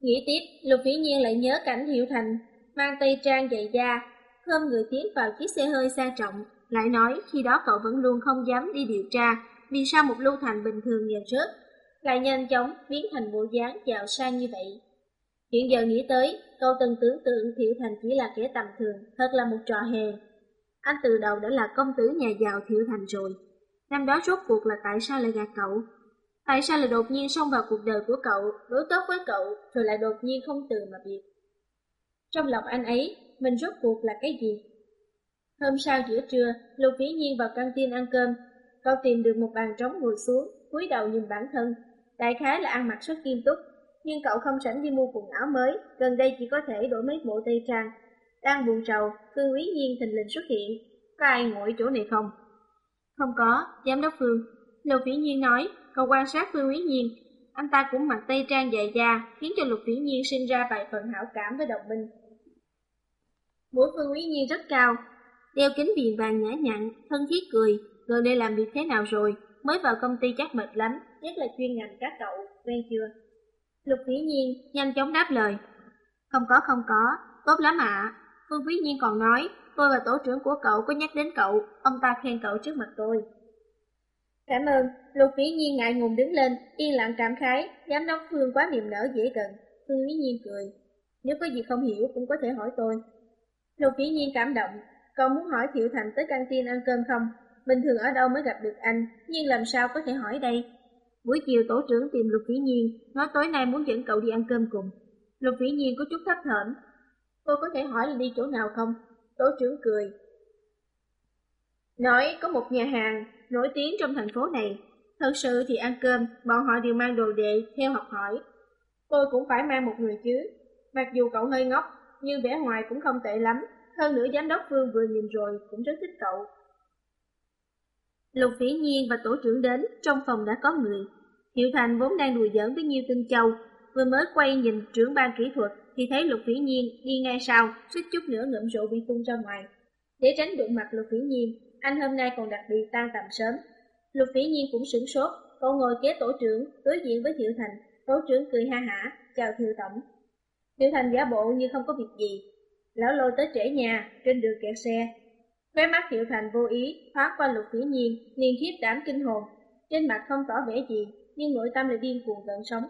[SPEAKER 1] Nghĩ tiếp, Lục Vĩ Nhiên lại nhớ cảnh Hiệu Thành, mang tây trang dày da, khom người tiến vào chiếc xe hơi sang trọng, lại nói khi đó cậu vẫn luôn không dám đi điều tra, vì sao một lưu thành bình thường nghèo rớt, lại nhanh chóng biến thành bộ dáng giàu sang như vậy. Hiện giờ nghĩ tới, cậu từng tưởng tượng Thiệu Thành chỉ là kẻ tầm thường, thật là một trò hề. Anh từ đầu đã là công tử nhà giàu Thiệu Thành rồi. Năm đó rốt cuộc là tại sao lại gạt cậu? Tại sao lại đột nhiên xông vào cuộc đời của cậu, đối tốt với cậu, rồi lại đột nhiên không từ mà biệt? Trong lòng anh ấy, mình rốt cuộc là cái gì? Hôm sau giữa trưa, Lục Vĩ Nhiên vào căng tin ăn cơm. Cậu tìm được một bàn trống ngồi xuống, cúi đầu nhìn bản thân. Đại khái là ăn mặc rất nghiêm túc, nhưng cậu không sẵn đi mua quần áo mới, gần đây chỉ có thể đổi mấy bộ tây trang. Đang buồn trầu, Phương Quý Nhiên thình lình xuất hiện. Có ai ngồi chỗ này không? Không có, giám đốc Phương. Lục Vĩ Nhiên nói, cậu quan sát Phương Quý Nhiên. Anh ta cũng mặc tây trang dài da, khiến cho Lục Vĩ Nhiên sinh ra vài phần hảo cảm với đồng minh. Mũi Phương Quý Nhiên rất cao, đeo kính viền vàng nhã nhặn, thân thiết cười, gần đây làm việc thế nào rồi, mới vào công ty chắc mệt lắm, nhất là chuyên ngành các cậu, quen chưa? Lục Vĩ Nhiên nhanh chóng đáp lời. Không có không có, tốt lắm ạ. Phương quý Nhiên còn nói, tôi và tổ trưởng của cậu có nhắc đến cậu, ông ta khen cậu trước mặt tôi. Cảm ơn, Lục Vĩ Nhiên ngại ngùng đứng lên, yên lặng cảm khái, giám đốc Phương quá niềm nở dễ gần. Phương Vĩ Nhiên cười, nếu có gì không hiểu cũng có thể hỏi tôi. Lục Vĩ Nhiên cảm động, cậu muốn hỏi Thiệu Thành tới căng tin ăn cơm không? Bình thường ở đâu mới gặp được anh, nhưng làm sao có thể hỏi đây? Buổi chiều tổ trưởng tìm Lục Vĩ Nhiên, nói tối nay muốn dẫn cậu đi ăn cơm cùng. Lục Vĩ Nhiên có chút thấp thởm. Tôi có thể hỏi là đi chỗ nào không? Tổ trưởng cười. Nói có một nhà hàng nổi tiếng trong thành phố này. Thật sự thì ăn cơm, bọn họ đều mang đồ đệ theo học hỏi. Tôi cũng phải mang một người chứ. Mặc dù cậu hơi ngốc, nhưng vẻ ngoài cũng không tệ lắm. Hơn nữa giám đốc Phương vừa nhìn rồi cũng rất thích cậu. Lục Vĩ Nhiên và tổ trưởng đến, trong phòng đã có người. Hiệu Thành vốn đang đùa giỡn với Nhiêu Tinh Châu, vừa mới quay nhìn trưởng ban kỹ thuật thì thấy Lục Vĩ Nhiên đi ngay sau, suýt chút nữa ngậm rượu bị phun ra ngoài. Để tránh đụng mặt Lục Vĩ Nhiên, anh hôm nay còn đặc biệt tan tầm sớm. Lục Vĩ Nhiên cũng sửng sốt, cậu ngồi kế tổ trưởng, đối diện với Thiệu Thành, tổ trưởng cười ha hả, chào Thiệu Tổng. Thiệu Thành giả bộ như không có việc gì. Lão lôi tới trễ nhà, trên đường kẹt xe. Khóe mắt Thiệu Thành vô ý, thoát qua Lục Vĩ Nhiên, liền khiếp đảm kinh hồn. Trên mặt không tỏ vẻ gì, nhưng nội tâm lại điên cuồng tận sống.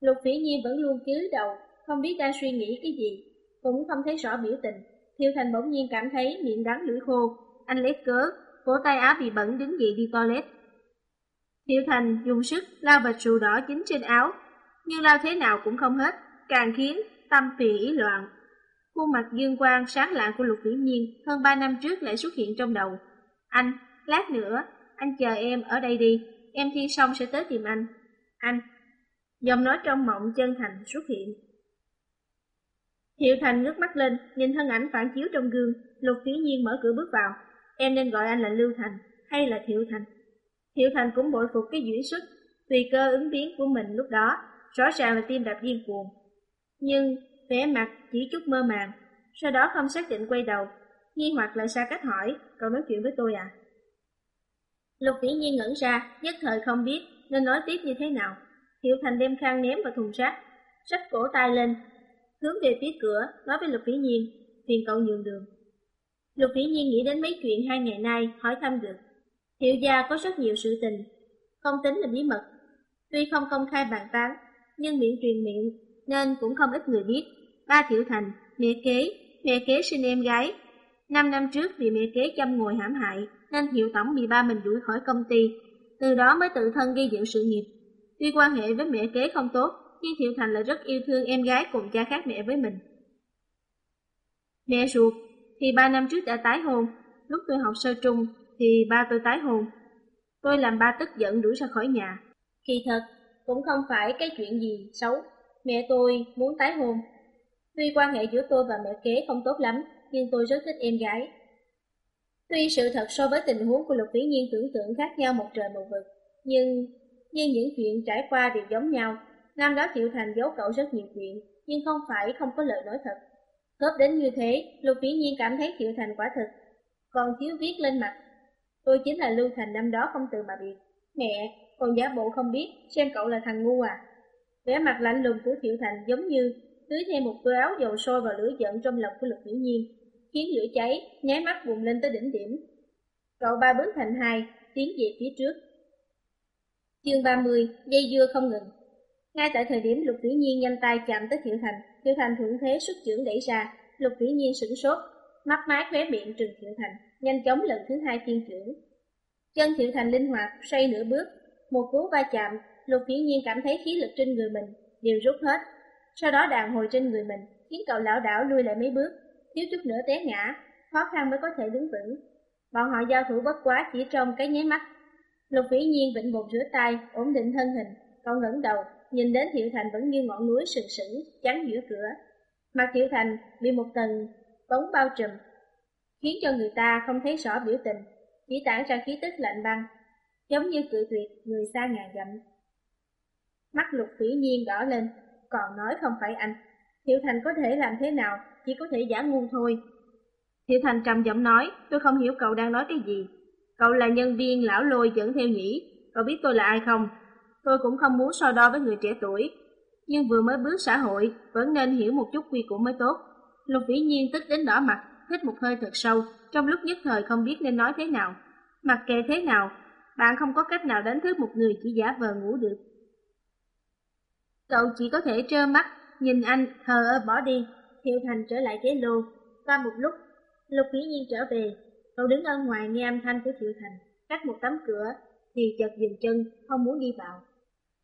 [SPEAKER 1] Lục Vĩ Nhiên vẫn luôn cúi đầu, không biết đang suy nghĩ cái gì, cũng không thấy rõ biểu tình. Thiệu Thành bỗng nhiên cảm thấy miệng đắng lưỡi khô, anh lấy cớ, cổ tay áo bị bẩn đứng dậy đi toilet. Thiêu Thành dùng sức lao vệt sù đỏ chính trên áo, nhưng lao thế nào cũng không hết, càng khiến tâm phiền ý loạn. Khuôn mặt dương quang sáng lạng của Lục Vĩ Nhiên hơn ba năm trước lại xuất hiện trong đầu. Anh, lát nữa, anh chờ em ở đây đi, em thi xong sẽ tới tìm anh. Anh, giọng nói trong mộng chân thành xuất hiện. Hiệu Thành ngước mắt lên, nhìn thân ảnh phản chiếu trong gương, Lục Vĩ Nhiên mở cửa bước vào. Em nên gọi anh là Lưu Thành, hay là Thiệu Thành. Thiệu Thành cũng bội phục cái diễn xuất, tùy cơ ứng biến của mình lúc đó, rõ ràng là tim đập điên cuồng. Nhưng vẻ mặt chỉ chút mơ màng, sau đó không xác định quay đầu, nghi hoặc lại xa cách hỏi, cậu nói chuyện với tôi à? Lục Vĩ Nhiên ngẩn ra, nhất thời không biết nên nói tiếp như thế nào. Thiệu Thành đem khăn ném vào thùng rác, xách cổ tay lên, hướng về phía cửa, nói với Lục Vĩ Nhiên, phiền cậu nhường đường. Lục Vĩ Nhiên nghĩ đến mấy chuyện hai ngày nay, hỏi thăm được. hiệu gia có rất nhiều sự tình, không tính là bí mật. Tuy không công khai bàn tán, nhưng miệng truyền miệng, nên cũng không ít người biết. Ba Thiệu Thành, mẹ kế, mẹ kế sinh em gái. Năm năm trước vì mẹ kế chăm ngồi hãm hại, nên hiệu Tổng bị ba mình đuổi khỏi công ty. Từ đó mới tự thân gây dựng sự nghiệp. Tuy quan hệ với mẹ kế không tốt, nhưng Thiệu Thành lại rất yêu thương em gái cùng cha khác mẹ với mình. Mẹ ruột thì ba năm trước đã tái hôn, lúc tôi học sơ trung thì ba tôi tái hôn. Tôi làm ba tức giận đuổi ra khỏi nhà. Kỳ thật, cũng không phải cái chuyện gì xấu. Mẹ tôi muốn tái hôn. Tuy quan hệ giữa tôi và mẹ kế không tốt lắm, nhưng tôi rất thích em gái. Tuy sự thật so với tình huống của Lục Vĩ Nhiên tưởng tượng khác nhau một trời một vực, nhưng nhưng những chuyện trải qua đều giống nhau. Năm đó chịu Thành giấu cậu rất nhiều chuyện, nhưng không phải không có lời nói thật. Khớp đến như thế, Lục Vĩ Nhiên cảm thấy Thiệu Thành quả thực, còn thiếu viết lên mặt. Tôi chính là Lưu Thành năm đó không từ mà biệt. Mẹ, còn giả bộ không biết, xem cậu là thằng ngu à. Vẻ mặt lạnh lùng của Thiệu Thành giống như tưới thêm một tô áo dầu sôi vào lửa giận trong lòng của Lục Vĩ Nhiên, khiến lửa cháy, nháy mắt bùng lên tới đỉnh điểm. Cậu ba bước thành hai, tiến về phía trước. Chương 30, dây dưa không ngừng. Ngay tại thời điểm Lục Vĩ Nhiên nhanh tay chạm tới Thiệu Thành, Thiệu Thành thuận thế xuất trưởng đẩy ra, Lục Vĩ Nhiên sửng sốt, mắt mái khóe miệng trừng Thiệu Thành, nhanh chóng lần thứ hai tiên trưởng. Chân Thiệu Thành linh hoạt, xoay nửa bước, một cú va chạm, Lục Vĩ Nhiên cảm thấy khí lực trên người mình đều rút hết, sau đó đàn hồi trên người mình, khiến cậu lão đảo lui lại mấy bước, thiếu chút nữa té ngã, khó khăn mới có thể đứng vững. Bọn họ giao thủ bất quá chỉ trong cái nháy mắt. Lục Vĩ Nhiên vịnh bột rửa tay, ổn định thân hình, cậu ngẩng đầu, nhìn đến Thiệu Thành vẫn như ngọn núi sừng sững chắn giữa cửa. Mặt Thiệu Thành bị một tầng bóng bao trùm, khiến cho người ta không thấy rõ biểu tình, chỉ tản ra khí tức lạnh băng, giống như cự tuyệt người xa ngàn dặm. Mắt Lục phỉ Nhiên đỏ lên, còn nói không phải anh. Thiệu Thành có thể làm thế nào, chỉ có thể giả ngu thôi. Thiệu Thành trầm giọng nói, tôi không hiểu cậu đang nói cái gì. Cậu là nhân viên lão lôi dẫn theo nhỉ, cậu biết tôi là ai không? Tôi cũng không muốn so đo với người trẻ tuổi, nhưng vừa mới bước xã hội, vẫn nên hiểu một chút quy củ mới tốt. Lục vĩ nhiên tức đến đỏ mặt, hít một hơi thật sâu, trong lúc nhất thời không biết nên nói thế nào. Mặc kệ thế nào, bạn không có cách nào đánh thức một người chỉ giả vờ ngủ được. Cậu chỉ có thể trơ mắt, nhìn anh thờ ơ bỏ đi, Thiệu Thành trở lại ghế lô. Qua một lúc, Lục Vĩ Nhiên trở về, cậu đứng ở ngoài nghe âm thanh của Thiệu Thành, cách một tấm cửa, thì chợt dừng chân, không muốn đi vào.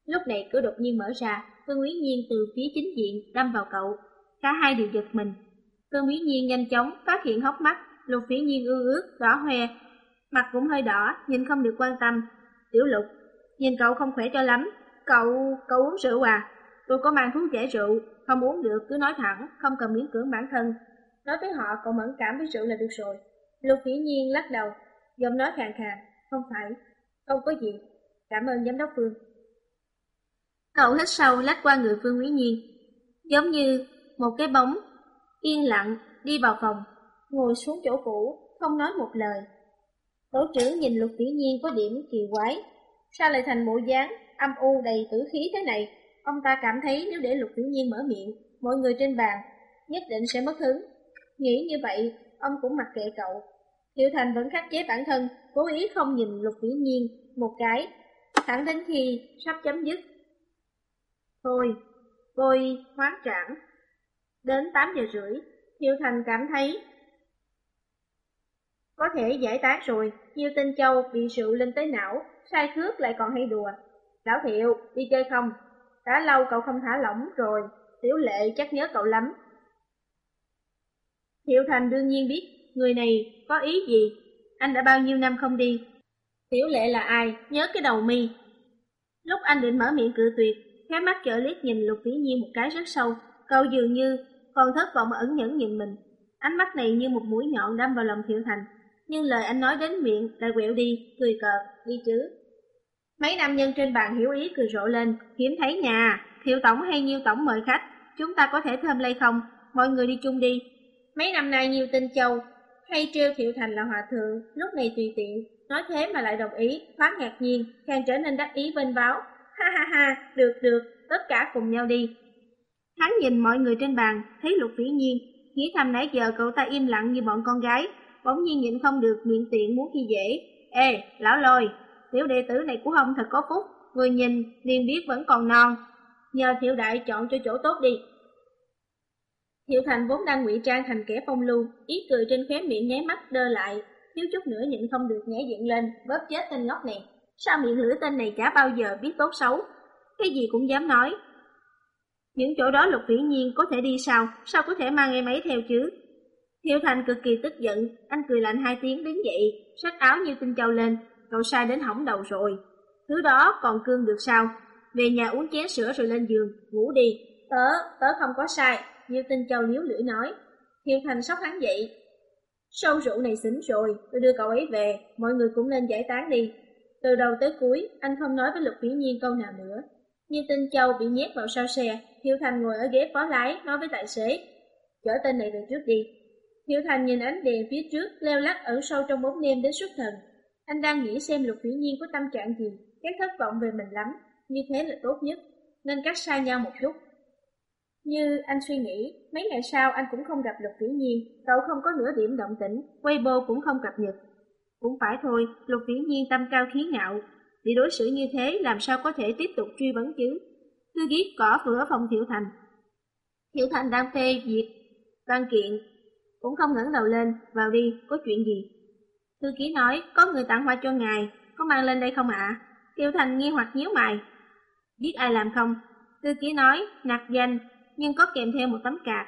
[SPEAKER 1] Lúc này cửa đột nhiên mở ra, Phương Quý Nhiên từ phía chính diện đâm vào cậu. Cả hai đều giật mình. Phương Quý Nhiên nhanh chóng phát hiện hốc mắt, Lục Phỉ Nhiên ư ướt, đỏ hoe, mặt cũng hơi đỏ, nhìn không được quan tâm. Tiểu Lục, nhìn cậu không khỏe cho lắm, cậu, cậu uống rượu à? Tôi có mang thuốc giải rượu, không uống được cứ nói thẳng, không cần miễn cưỡng bản thân. Nói với họ cậu mẫn cảm với rượu là được rồi. Lục Phỉ Nhiên lắc đầu, giọng nói khàn khàn, không phải, không có gì, cảm ơn giám đốc Phương. Cậu hít sâu lách qua người Phương Quý Nhiên, giống như một cái bóng, yên lặng đi vào phòng, ngồi xuống chỗ cũ, không nói một lời. Tổ trưởng nhìn Lục mỹ Nhiên có điểm kỳ quái, sao lại thành bộ dáng âm u đầy tử khí thế này? Ông ta cảm thấy nếu để Lục mỹ Nhiên mở miệng, mọi người trên bàn nhất định sẽ mất hứng. Nghĩ như vậy, ông cũng mặc kệ cậu. Hiệu Thành vẫn khắc chế bản thân, cố ý không nhìn Lục mỹ Nhiên một cái, thẳng đến khi sắp chấm dứt. Thôi, Vôi khoáng trảng. Đến 8 giờ rưỡi, Thiêu Thành cảm thấy có thể giải tán rồi, Nhiêu Tinh Châu bị rượu lên tới não, sai khước lại còn hay đùa. Lão Thiệu, đi chơi không? Đã lâu cậu không thả lỏng rồi, Tiểu Lệ chắc nhớ cậu lắm. Thiệu Thành đương nhiên biết người này có ý gì, anh đã bao nhiêu năm không đi. Tiểu Lệ là ai, nhớ cái đầu mi. Lúc anh định mở miệng cự tuyệt, Hai mắt trợn liếc nhìn Lục Vĩ Nhiên một cái rất sâu, cậu dường như còn thất vọng ẩn nhẫn nhìn mình. Ánh mắt này như một mũi nhọn đâm vào lòng Thiệu Thành, nhưng lời anh nói đến miệng lại quẹo đi, cười cợt, đi chứ. Mấy nam nhân trên bàn hiểu ý cười rộ lên, hiếm thấy nhà, Thiệu Tổng hay Nhiêu Tổng mời khách, chúng ta có thể thơm lây không, mọi người đi chung đi. Mấy năm nay Nhiêu Tinh Châu hay trêu Thiệu Thành là hòa thượng, lúc này tùy tiện, nói thế mà lại đồng ý, thoáng ngạc nhiên, càng trở nên đắc ý bên báo. Ha ha ha, được được, tất cả cùng nhau đi. Hắn nhìn mọi người trên bàn, thấy lục vĩ nhiên, nghĩ thầm nãy giờ cậu ta im lặng như bọn con gái, bỗng nhiên nhịn không được miệng tiện muốn khi dễ. Ê, lão lôi, tiểu đệ tử này của ông thật có phúc, vừa nhìn liền biết vẫn còn non. Nhờ thiệu đại chọn cho chỗ tốt đi. Thiệu Thành vốn đang ngụy trang thành kẻ phong lưu, ý cười trên khóe miệng nháy mắt đơ lại, thiếu chút nữa nhịn không được nhảy dựng lên, bóp chết tên ngốc này. Sao miệng lưỡi tên này chả bao giờ biết tốt xấu, cái gì cũng dám nói. Những chỗ đó lục vĩ nhiên có thể đi sao, sao có thể mang em ấy theo chứ? Thiệu Thành cực kỳ tức giận, anh cười lạnh hai tiếng đứng dậy, xách áo như tinh châu lên, cậu sai đến hỏng đầu rồi. Thứ đó còn cương được sao? Về nhà uống chén sữa rồi lên giường, ngủ đi. Tớ, tớ không có sai, như tinh châu liếu lưỡi nói. Thiệu Thành sốc hắn dậy. Sâu rượu này xỉn rồi, tôi đưa cậu ấy về, mọi người cũng nên giải tán đi. Từ đầu tới cuối, anh không nói với Lục Vĩ Nhiên câu nào nữa. Như tinh châu bị nhét vào sau xe, hiếu Thành ngồi ở ghế phó lái, nói với tài xế. Chở tên này về trước đi, hiếu Thành nhìn ánh đèn phía trước, leo lắc ở sâu trong bóng đêm đến xuất thần. Anh đang nghĩ xem Lục Vĩ Nhiên có tâm trạng gì, các thất vọng về mình lắm, như thế là tốt nhất, nên cách xa nhau một chút. Như anh suy nghĩ, mấy ngày sau anh cũng không gặp Lục Vĩ Nhiên, cậu không có nửa điểm động tĩnh, Weibo cũng không cập nhật. Cũng phải thôi, Lục viễn Nhiên tâm cao khí ngạo, bị đối xử như thế làm sao có thể tiếp tục truy vấn chứ. Thư ký cỏ vừa ở phòng Thiệu Thành. Thiệu Thành đang phê duyệt văn kiện cũng không ngẩng đầu lên, vào đi, có chuyện gì? Thư ký nói, có người tặng hoa cho ngài, có mang lên đây không ạ? Tiêu Thành nghi hoặc nhíu mày. Biết ai làm không? Thư ký nói, nặc danh, nhưng có kèm theo một tấm cạc.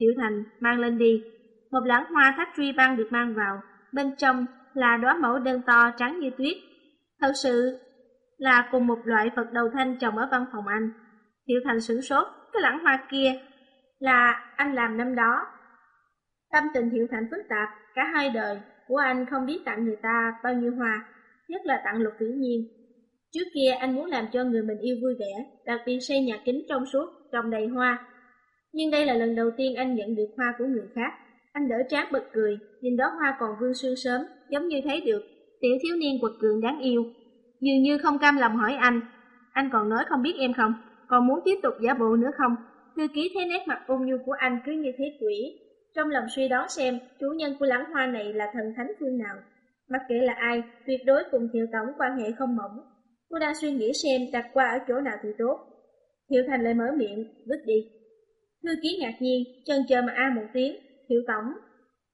[SPEAKER 1] thiệu Thành, mang lên đi. Một lãng hoa thách truy băng được mang vào, bên trong là đóa mẫu đơn to trắng như tuyết. Thật sự là cùng một loại Phật đầu thanh trồng ở văn phòng anh. Tiểu Thành sửng sốt, cái lãng hoa kia là anh làm năm đó, Tâm tình Thiệu Thành phức tạp, cả hai đời của anh không biết tặng người ta bao nhiêu hoa, nhất là tặng lục vĩ nhiên. Trước kia anh muốn làm cho người mình yêu vui vẻ, đặc biệt xây nhà kính trong suốt, trồng đầy hoa. Nhưng đây là lần đầu tiên anh nhận được hoa của người khác. Anh đỡ trán bật cười, nhìn đó hoa còn vương sương sớm, giống như thấy được tiểu thiếu niên quật cường đáng yêu. Dường như không cam lòng hỏi anh, anh còn nói không biết em không, còn muốn tiếp tục giả bộ nữa không? Thư ký thấy nét mặt ôn nhu của anh cứ như thế quỷ, trong lòng suy đoán xem chủ nhân của lãng hoa này là thần thánh phương nào. Mặc kệ là ai, tuyệt đối cùng Thiệu Tổng quan hệ không mỏng. Cô đang suy nghĩ xem đặt qua ở chỗ nào thì tốt. Thiệu Thành lại mở miệng, vứt đi. Thư ký ngạc nhiên, chân chờ mà a một tiếng, Thiệu Tổng.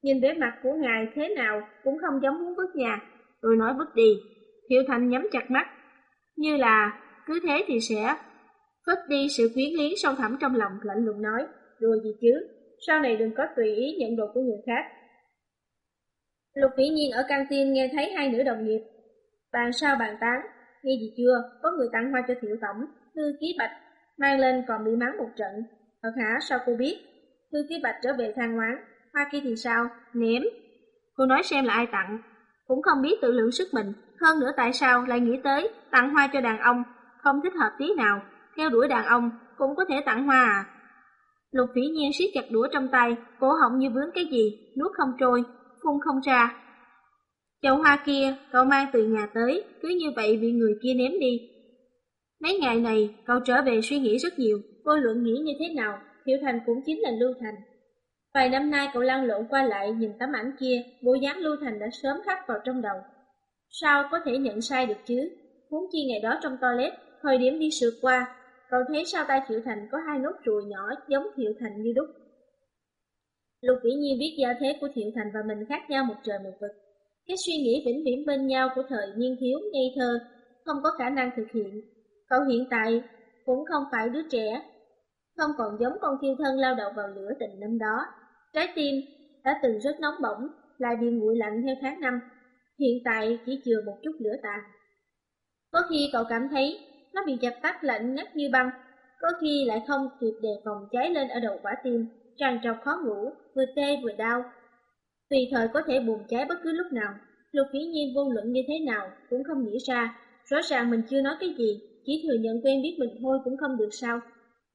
[SPEAKER 1] Nhìn vẻ mặt của ngài thế nào cũng không giống muốn vứt nhà, rồi nói vứt đi. Thiệu Thành nhắm chặt mắt, như là cứ thế thì sẽ vứt đi sự quyến liếng sâu thẳm trong lòng lạnh lùng nói, rồi gì chứ, sau này đừng có tùy ý nhận đồ của người khác. Lục vĩ nhiên ở căng tin nghe thấy hai nữ đồng nghiệp. Bàn sao bàn tán, nghe gì chưa, có người tặng hoa cho thiệu tổng, thư ký bạch, mang lên còn bị mắng một trận. Thật hả, sao cô biết? Thư ký bạch trở về than ngoán, hoa kia thì sao, ném. Cô nói xem là ai tặng, cũng không biết tự lượng sức mình, hơn nữa tại sao lại nghĩ tới tặng hoa cho đàn ông, không thích hợp tí nào, theo đuổi đàn ông cũng có thể tặng hoa à. Lục vĩ nhiên siết chặt đũa trong tay, cổ họng như vướng cái gì, nuốt không trôi, phun không ra. Chậu hoa kia, cậu mang từ nhà tới, cứ như vậy bị người kia ném đi. Mấy ngày này, cậu trở về suy nghĩ rất nhiều, vô luận nghĩ như thế nào, Thiệu Thành cũng chính là Lưu Thành. Vài năm nay cậu lăn lộn qua lại nhìn tấm ảnh kia, bộ dáng Lưu Thành đã sớm khắc vào trong đầu. Sao có thể nhận sai được chứ? Huống chi ngày đó trong toilet, thời điểm đi sượt qua, cậu thấy sao tay Thiệu Thành có hai nốt ruồi nhỏ giống Thiệu Thành như đúc. Lục Vĩ nhi biết giao thế của Thiệu Thành và mình khác nhau một trời một vực. Cái suy nghĩ vĩnh viễn bên nhau của thời niên thiếu, ngây thơ, không có khả năng thực hiện. Cậu hiện tại cũng không phải đứa trẻ, không còn giống con thiêu thân lao đầu vào lửa tình năm đó. Trái tim đã từng rất nóng bỏng, lại bị nguội lạnh theo tháng năm, hiện tại chỉ chừa một chút lửa tàn. Có khi cậu cảm thấy nó bị dập tắt lạnh ngắt như băng, có khi lại không kịp đề phòng cháy lên ở đầu quả tim, tràn trọc khó ngủ, vừa tê vừa đau. Tùy thời có thể bùng cháy bất cứ lúc nào, Lục Vĩ Nhiên vô luận như thế nào cũng không nghĩ ra, rõ ràng mình chưa nói cái gì, chỉ thừa nhận quen biết mình thôi cũng không được sao.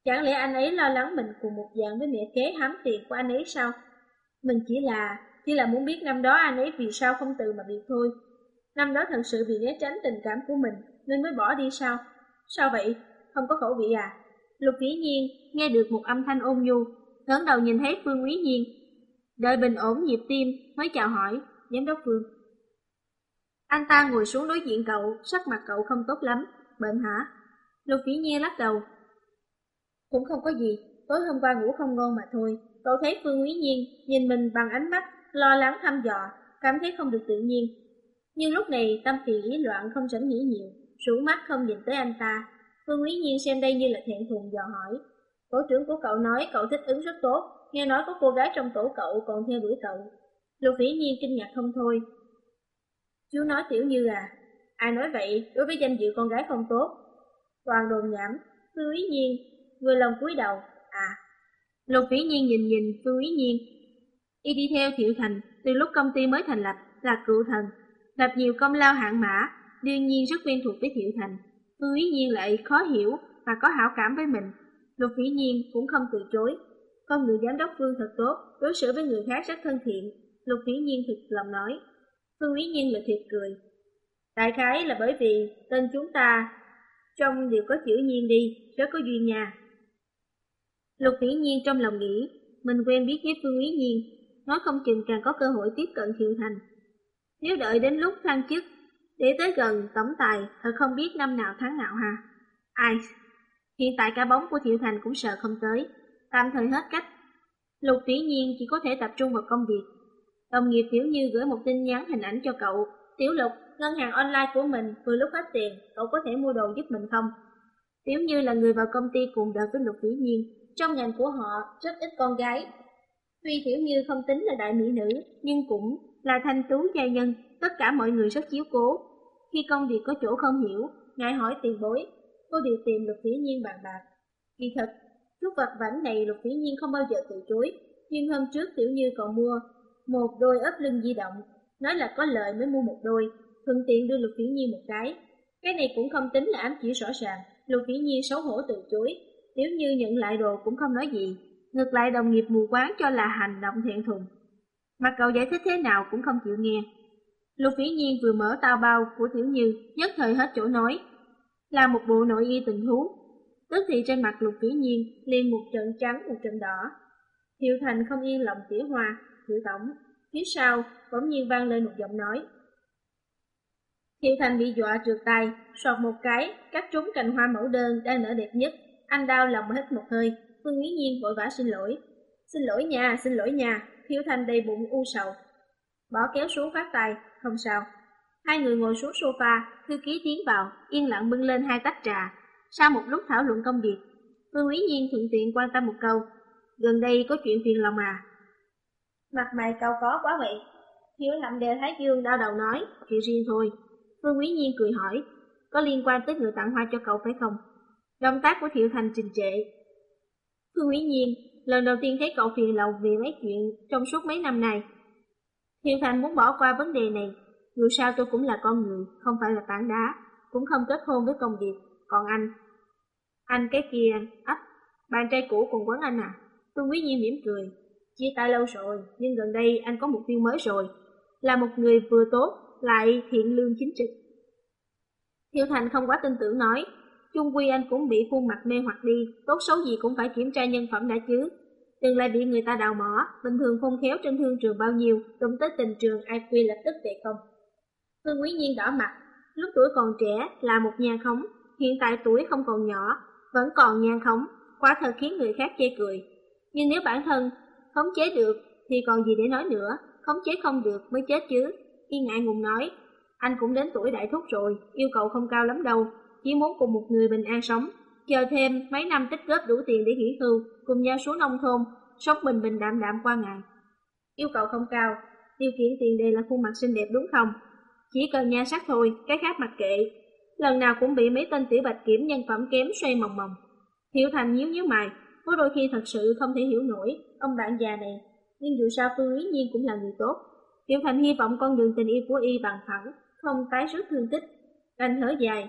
[SPEAKER 1] Chẳng lẽ anh ấy lo lắng mình cùng một dạng với mẹ kế hám tiền của anh ấy sao? Mình chỉ là, chỉ là muốn biết năm đó anh ấy vì sao không từ mà biệt thôi. Năm đó thật sự vì né tránh tình cảm của mình nên mới bỏ đi sao? Sao vậy? Không có khẩu vị à? Lục Vĩ Nhiên nghe được một âm thanh ôn nhu, ngẩng đầu nhìn thấy Phương Quý Nhiên. Đợi bình ổn nhịp tim mới chào hỏi, giám đốc Phương. Anh ta ngồi xuống đối diện cậu, sắc mặt cậu không tốt lắm. Bệnh hả? Lục Vĩ Nhiên lắc đầu. Cũng không có gì, tối hôm qua ngủ không ngon mà thôi. Cậu thấy Phương Quý Nhiên nhìn mình bằng ánh mắt, lo lắng thăm dò, cảm thấy không được tự nhiên. Nhưng lúc này tâm phiền ý loạn không rảnh nghĩ nhiều, rủ mắt không nhìn tới anh ta. Phương Quý Nhiên xem đây như là thẹn thùng dò hỏi. Tổ trưởng của cậu nói cậu thích ứng rất tốt, nghe nói có cô gái trong tổ cậu còn theo đuổi cậu. Lục Vĩ Nhiên kinh ngạc không thôi. Chú nói tiểu như à, ai nói vậy đối với danh dự con gái không tốt. Toàn đồn nhảm, Phương Quý Nhiên, người lòng cúi đầu, à. Lục Vĩ Nhiên nhìn nhìn Phương Quý Nhiên. Y đi theo Thiệu Thành từ lúc công ty mới thành lập là cựu thần, lập nhiều công lao hạng mã, đương nhiên rất quen thuộc với Thiệu Thành. Phương Quý Nhiên lại khó hiểu và có hảo cảm với mình. Lục Vĩ Nhiên cũng không từ chối. Con người giám đốc Phương thật tốt, đối xử với người khác rất thân thiện. Lục Vĩ Nhiên thực lòng nói. Phương Quý Nhiên lại thiệt cười. Đại khái là bởi vì tên chúng ta trong đều có chữ nhiên đi, rất có duyên nhà. Lục Vĩ Nhiên trong lòng nghĩ, mình quen biết với Phương Quý Nhiên, nói không chừng càng có cơ hội tiếp cận Thiệu Thành. Nếu đợi đến lúc thăng chức, để tới gần tổng tài, thật không biết năm nào tháng nào ha. Ai? Hiện tại cả bóng của Thiệu Thành cũng sợ không tới, tạm thời hết cách. Lục Vĩ Nhiên chỉ có thể tập trung vào công việc. Đồng nghiệp Tiểu Như gửi một tin nhắn hình ảnh cho cậu. Tiểu Lục, ngân hàng online của mình vừa lúc hết tiền, cậu có thể mua đồ giúp mình không? Tiểu Như là người vào công ty cùng đợt với Lục Vĩ Nhiên, trong ngành của họ rất ít con gái. Tuy Tiểu Như không tính là đại mỹ nữ, nhưng cũng là thanh tú gia nhân, tất cả mọi người rất chiếu cố. Khi công việc có chỗ không hiểu, ngại hỏi tiền bối, cô đều tìm Lục Vĩ Nhiên bàn bạc. Kỳ thật, chút vật vảnh này Lục Vĩ Nhiên không bao giờ từ chối, nhưng hôm trước Tiểu Như còn mua một đôi ấp lưng di động, nói là có lợi mới mua một đôi, thuận tiện đưa Lục Vĩ Nhiên một cái. Cái này cũng không tính là ám chỉ rõ ràng, Lục Vĩ Nhiên xấu hổ từ chối, nếu như nhận lại đồ cũng không nói gì, ngược lại đồng nghiệp mù quáng cho là hành động thiện thùng. Mà cậu giải thích thế nào cũng không chịu nghe. Lục Vĩ Nhiên vừa mở tao bao của Tiểu Như, nhất thời hết chỗ nói. Là một bộ nội y tình thú. Tức thì trên mặt Lục Vĩ Nhiên liền một trận trắng một trận đỏ. Thiệu Thành không yên lòng tỉa hoa, Thiệu Tổng. Phía sau, bỗng nhiên vang lên một giọng nói. Thiệu Thành bị dọa trượt tay, soạt một cái, cắt trúng cành hoa mẫu đơn đang nở đẹp nhất. Anh đau lòng hít một hơi, Phương Quý Nhiên vội vã xin lỗi. Xin lỗi nha, xin lỗi nha, Thiệu Thành đầy bụng u sầu. Bỏ kéo xuống phát tay, không sao. Hai người ngồi xuống sofa, thư ký tiến vào, yên lặng bưng lên hai tách trà. Sau một lúc thảo luận công việc, Phương Quý Nhiên thuận tiện quan tâm một câu. Gần đây có chuyện phiền lòng à? Mặt mày cao có quá vậy. Thiếu lặng đè Thái Dương đau đầu nói, chuyện riêng thôi. Phương Quý Nhiên cười hỏi, có liên quan tới người tặng hoa cho cậu phải không? Động tác của Thiệu Thành trình trệ. Phương Quý Nhiên, lần đầu tiên thấy cậu phiền lòng vì mấy chuyện trong suốt mấy năm này. Thiệu Thành muốn bỏ qua vấn đề này, dù sao tôi cũng là con người, không phải là tảng đá, cũng không kết hôn với công việc, còn anh. Anh cái kia, ấp, bạn trai cũ cùng quán anh à? Phương Quý Nhiên mỉm cười, chia tay lâu rồi, nhưng gần đây anh có mục tiêu mới rồi, là một người vừa tốt, lại thiện lương chính trực. Thiệu Thành không quá tin tưởng nói, chung quy anh cũng bị khuôn mặt mê hoặc đi, tốt xấu gì cũng phải kiểm tra nhân phẩm đã chứ. Đừng lại bị người ta đào mỏ, bình thường không khéo trên thương trường bao nhiêu, đụng tới tình trường ai quy lập tức về không. Phương Quý Nhiên đỏ mặt, lúc tuổi còn trẻ là một nhà khống, hiện tại tuổi không còn nhỏ, vẫn còn nhan khống, quả thật khiến người khác chê cười. Nhưng nếu bản thân khống chế được thì còn gì để nói nữa, khống chế không được mới chết chứ. Y ngại ngùng nói, anh cũng đến tuổi đại thúc rồi, yêu cầu không cao lắm đâu, chỉ muốn cùng một người bình an sống, chờ thêm mấy năm tích góp đủ tiền để nghỉ hưu, cùng nhau xuống nông thôn, sống bình bình đạm đạm qua ngày. Yêu cầu không cao, điều kiện tiền đề là khuôn mặt xinh đẹp đúng không? Chỉ cần nha sắc thôi, cái khác mặc kệ. Lần nào cũng bị mấy tên tiểu bạch kiểm nhân phẩm kém xoay mòng mòng. Hiểu Thành nhíu nhíu mày, có đôi khi thật sự không thể hiểu nổi ông bạn già này, nhưng dù sao Phương Lý Nhiên cũng là người tốt. Hiểu Thành hy vọng con đường tình yêu của y bằng phẳng, không tái rước thương tích. Anh thở dài,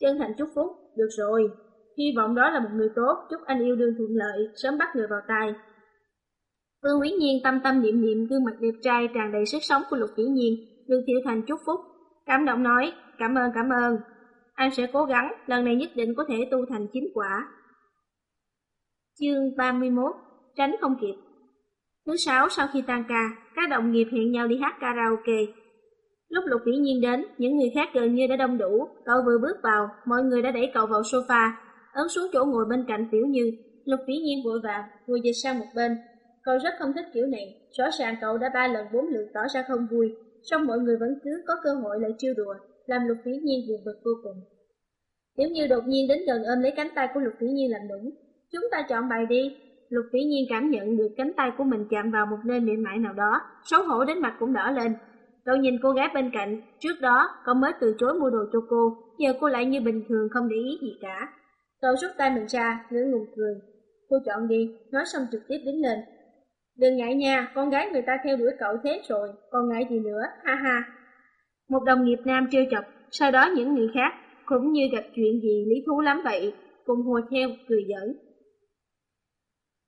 [SPEAKER 1] chân thành chúc phúc, được rồi, hy vọng đó là một người tốt, chúc anh yêu đương thuận lợi, sớm bắt người vào tay. Phương Quý Nhiên tâm tâm niệm niệm gương mặt đẹp trai tràn đầy sức sống của Lục kỷ Nhiên, được Thiệu Thành chúc phúc, cảm động nói, cảm ơn cảm ơn, anh sẽ cố gắng, lần này nhất định có thể tu thành chính quả. Chương 31 Tránh không kịp. Thứ sáu sau khi tan ca, các đồng nghiệp hẹn nhau đi hát karaoke. Lúc Lục Vĩ Nhiên đến, những người khác gần như đã đông đủ, cậu vừa bước vào, mọi người đã đẩy cậu vào sofa, ấn xuống chỗ ngồi bên cạnh Tiểu Như. Lục Vĩ Nhiên vội vàng, ngồi dịch sang một bên. Cậu rất không thích kiểu này, rõ ràng cậu đã ba lần bốn lượt tỏ ra không vui, song mọi người vẫn cứ có cơ hội lại trêu đùa, làm Lục Vĩ Nhiên buồn bực vô cùng. Tiểu Như đột nhiên đến gần ôm lấy cánh tay của Lục Vĩ Nhiên làm nũng. Chúng ta chọn bài đi. Lục Vĩ Nhiên cảm nhận được cánh tay của mình chạm vào một nơi mềm mại nào đó, xấu hổ đến mặt cũng đỏ lên. Cậu nhìn cô gái bên cạnh, trước đó cậu mới từ chối mua đồ cho cô, giờ cô lại như bình thường không để ý gì cả. Cậu rút tay mình ra, ngửa ngùng cười. Cô chọn đi, nói xong trực tiếp đứng lên. Đừng ngại nha, con gái người ta theo đuổi cậu thế rồi, còn ngại gì nữa, ha ha. Một đồng nghiệp nam trêu chọc, sau đó những người khác cũng như gặp chuyện gì lý thú lắm vậy, cùng hùa theo cười giỡn.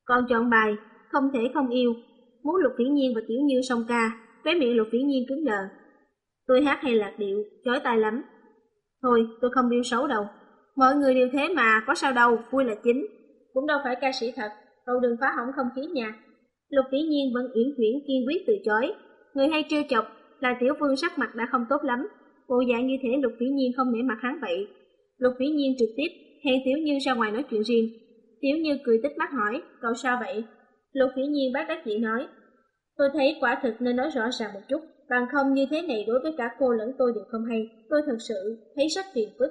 [SPEAKER 1] Còn chọn bài, không thể không yêu, muốn Lục Vĩ Nhiên và Tiểu Như song ca, cái miệng Lục Vĩ Nhiên cứng đờ. Tôi hát hay lạc điệu, chói tai lắm. Thôi, tôi không biêu xấu đâu. Mọi người đều thế mà, có sao đâu, vui là chính. Cũng đâu phải ca sĩ thật, cậu đừng phá hỏng không khí nha. Lục Vĩ Nhiên vẫn uyển chuyển kiên quyết từ chối. Người hay trêu chọc là Tiểu Vương sắc mặt đã không tốt lắm, bộ dạng như thế Lục Vĩ Nhiên không nể mặt hắn vậy. Lục Vĩ Nhiên trực tiếp hẹn Tiểu Như ra ngoài nói chuyện riêng. Tiểu Như cười tích mắt hỏi, cậu sao vậy? Lục Vĩ Nhiên bác đắc dĩ nói, tôi thấy quả thực nên nói rõ ràng một chút, bằng không như thế này đối với cả cô lẫn tôi đều không hay, tôi thật sự thấy rất phiền phức.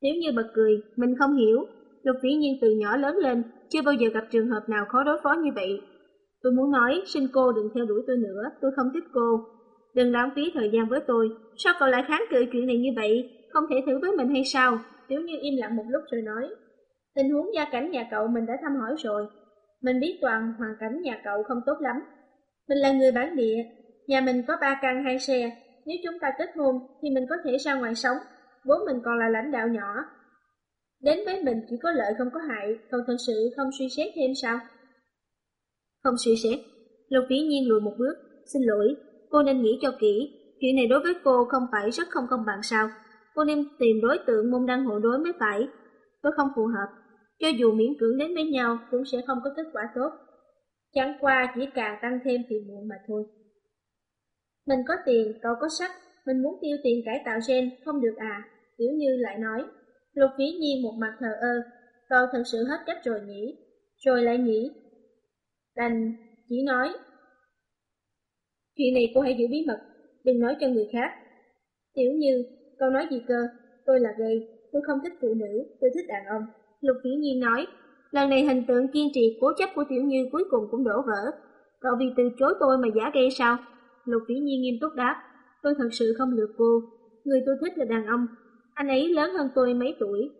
[SPEAKER 1] Tiểu Như bật cười, mình không hiểu, Lục Vĩ Nhiên từ nhỏ lớn lên, chưa bao giờ gặp trường hợp nào khó đối phó như vậy. Tôi muốn nói, xin cô đừng theo đuổi tôi nữa, tôi không thích cô, Đừng lãng phí thời gian với tôi, sao cậu lại kháng cự chuyện này như vậy, không thể thử với mình hay sao? Tiểu Như im lặng một lúc rồi nói, tình huống gia cảnh nhà cậu mình đã thăm hỏi rồi, mình biết toàn hoàn cảnh nhà cậu không tốt lắm. Mình là người bản địa, nhà mình có ba căn hai xe, nếu chúng ta kết hôn thì mình có thể ra ngoài sống, bố mình còn là lãnh đạo nhỏ. Đến với mình chỉ có lợi không có hại, cậu thật sự không suy xét thêm sao? Không suy xét, Lục Vĩ Nhiên lùi một bước, xin lỗi, Cô nên nghĩ cho kỹ, chuyện này đối với cô không phải rất không công bằng sao? Cô nên tìm đối tượng môn đăng hộ đối mới phải. Tôi không phù hợp, cho dù miễn cưỡng đến với nhau cũng sẽ không có kết quả tốt. Chẳng qua chỉ càng tăng thêm phiền muộn mà thôi. Mình có tiền, cậu có sách, mình muốn tiêu tiền cải tạo gen, không được à? Tiểu Như lại nói. Lục Vĩ Nhi một mặt thờ ơ, cậu thật sự hết cách rồi nhỉ? Rồi lại nhỉ? Đành chỉ nói Chuyện này cô hãy giữ bí mật, đừng nói cho người khác. Tiểu Như, cậu nói gì cơ? Tôi là gay, tôi không thích phụ nữ, tôi thích đàn ông. Lục Vĩ Nhi nói, lần này hình tượng kiên trì cố chấp của Tiểu Như cuối cùng cũng đổ vỡ. Cậu vì từ chối tôi mà giả gây sao? Lục Vĩ Nhiên nghiêm túc đáp, tôi thật sự không lừa cô. Người tôi thích là đàn ông, anh ấy lớn hơn tôi mấy tuổi.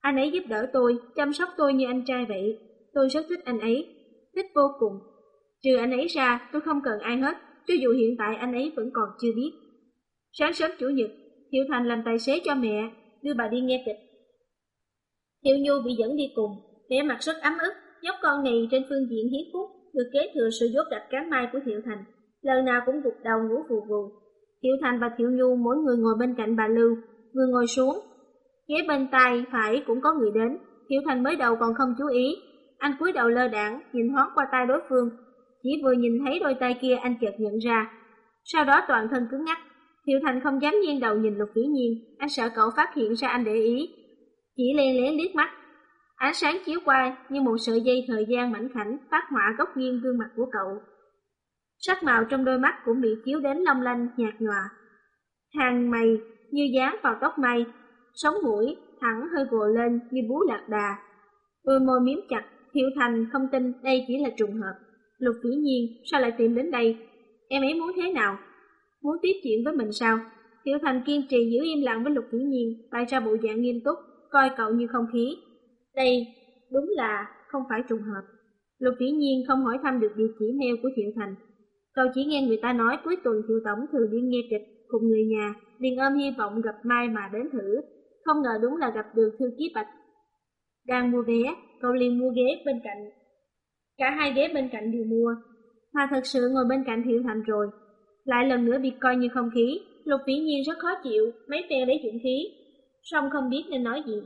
[SPEAKER 1] Anh ấy giúp đỡ tôi, chăm sóc tôi như anh trai vậy. Tôi rất thích anh ấy, thích vô cùng. Trừ anh ấy ra, tôi không cần ai hết cho dù hiện tại anh ấy vẫn còn chưa biết. Sáng sớm Chủ nhật, Thiệu Thành làm tài xế cho mẹ, đưa bà đi nghe kịch. Thiệu Nhu bị dẫn đi cùng, vẻ mặt rất ấm ức, nhóc con này trên phương diện hiến phúc, được kế thừa sự dốt đặt cám mai của Thiệu Thành, lần nào cũng gục đầu ngủ phù vù. Thiệu Thành và Thiệu Nhu mỗi người ngồi bên cạnh bà Lưu, vừa ngồi xuống. Ghế bên tay phải cũng có người đến, Thiệu Thành mới đầu còn không chú ý, anh cúi đầu lơ đảng, nhìn thoáng qua tay đối phương, chỉ vừa nhìn thấy đôi tay kia anh chợt nhận ra. Sau đó toàn thân cứng ngắc, Thiệu Thành không dám nghiêng đầu nhìn Lục Vĩ Nhiên, anh sợ cậu phát hiện ra anh để ý. Chỉ len lén liếc mắt, Ánh sáng chiếu qua như một sợi dây thời gian mảnh khảnh phát họa góc nghiêng gương mặt của cậu. Sắc màu trong đôi mắt cũng bị chiếu đến long lanh nhạt nhòa. Hàng mày như dán vào tóc mây, sống mũi thẳng hơi gồ lên như bú lạc đà. Đôi môi miếm chặt, Thiệu Thành không tin đây chỉ là trùng hợp. Lục vĩ nhiên sao lại tìm đến đây? Em ấy muốn thế nào? Muốn tiếp chuyện với mình sao? Thiệu Thành kiên trì giữ im lặng với Lục vĩ nhiên, bày ra bộ dạng nghiêm túc, coi cậu như không khí. Đây đúng là không phải trùng hợp. Lục vĩ nhiên không hỏi thăm được địa chỉ mail của Thiệu Thành. Cậu chỉ nghe người ta nói cuối tuần Thiệu Tổng thường đi nghe kịch cùng người nhà, liền ôm hy vọng gặp Mai mà đến thử. Không ngờ đúng là gặp được thư ký Bạch. Đang mua vé, cậu liền mua ghế bên cạnh. Cả hai ghế bên cạnh đều mua. Mà thật sự ngồi bên cạnh Thiệu Thành rồi. Lại lần nữa bị coi như không khí, Lục Vĩ Nhiên rất khó chịu, mấy phe lấy dụng khí. Song không biết nên nói gì.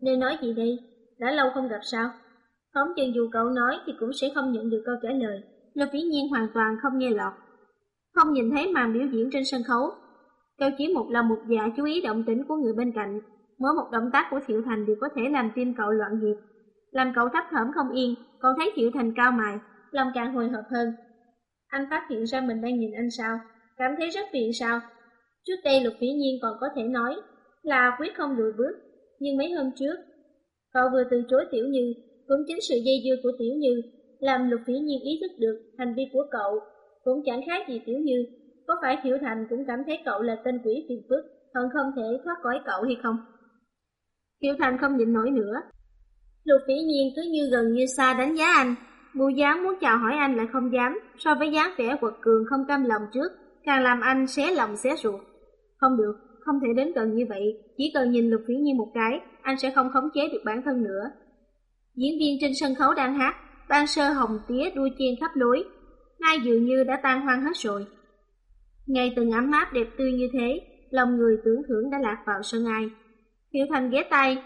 [SPEAKER 1] Nên nói gì đây? Đã lâu không gặp sao? Phóng chừng dù cậu nói thì cũng sẽ không nhận được câu trả lời. Lục Vĩ Nhiên hoàn toàn không nghe lọt. Không nhìn thấy màn biểu diễn trên sân khấu. Cao chỉ một lòng một dạ chú ý động tĩnh của người bên cạnh. Mỗi một động tác của Thiệu Thành đều có thể làm tim cậu loạn nhịp. Làm cậu thấp thởm không yên, cậu thấy Thiệu Thành cao mày, lòng càng hồi hộp hơn. Anh phát hiện ra mình đang nhìn anh sao? Cảm thấy rất phiền sao? Trước đây Lục Vĩ Nhiên còn có thể nói là quyết không lùi bước, nhưng mấy hôm trước, cậu vừa từ chối Tiểu Như, cũng chính sự dây dưa của Tiểu Như làm Lục Vĩ Nhiên ý thức được hành vi của cậu cũng chẳng khác gì Tiểu Như. Có phải Thiệu Thành cũng cảm thấy cậu là tên quỷ phiền phức, hận không thể thoát khỏi cậu hay không? Thiệu Thành không nhịn nổi nữa. Lục Vĩ Nhiên cứ như gần như xa đánh giá anh, Bù dám muốn chào hỏi anh lại không dám, so với dáng vẻ quật cường không cam lòng trước, càng làm anh xé lòng xé ruột. Không được, không thể đến gần như vậy, chỉ cần nhìn Lục Vĩ Nhiên một cái, anh sẽ không khống chế được bản thân nữa. Diễn viên trên sân khấu đang hát, ban sơ hồng tía đua chen khắp lối, nay dường như đã tan hoang hết rồi. Ngày từng ấm áp đẹp tươi như thế, lòng người tưởng thưởng đã lạc vào sân ai. Hiệu Thành ghé tay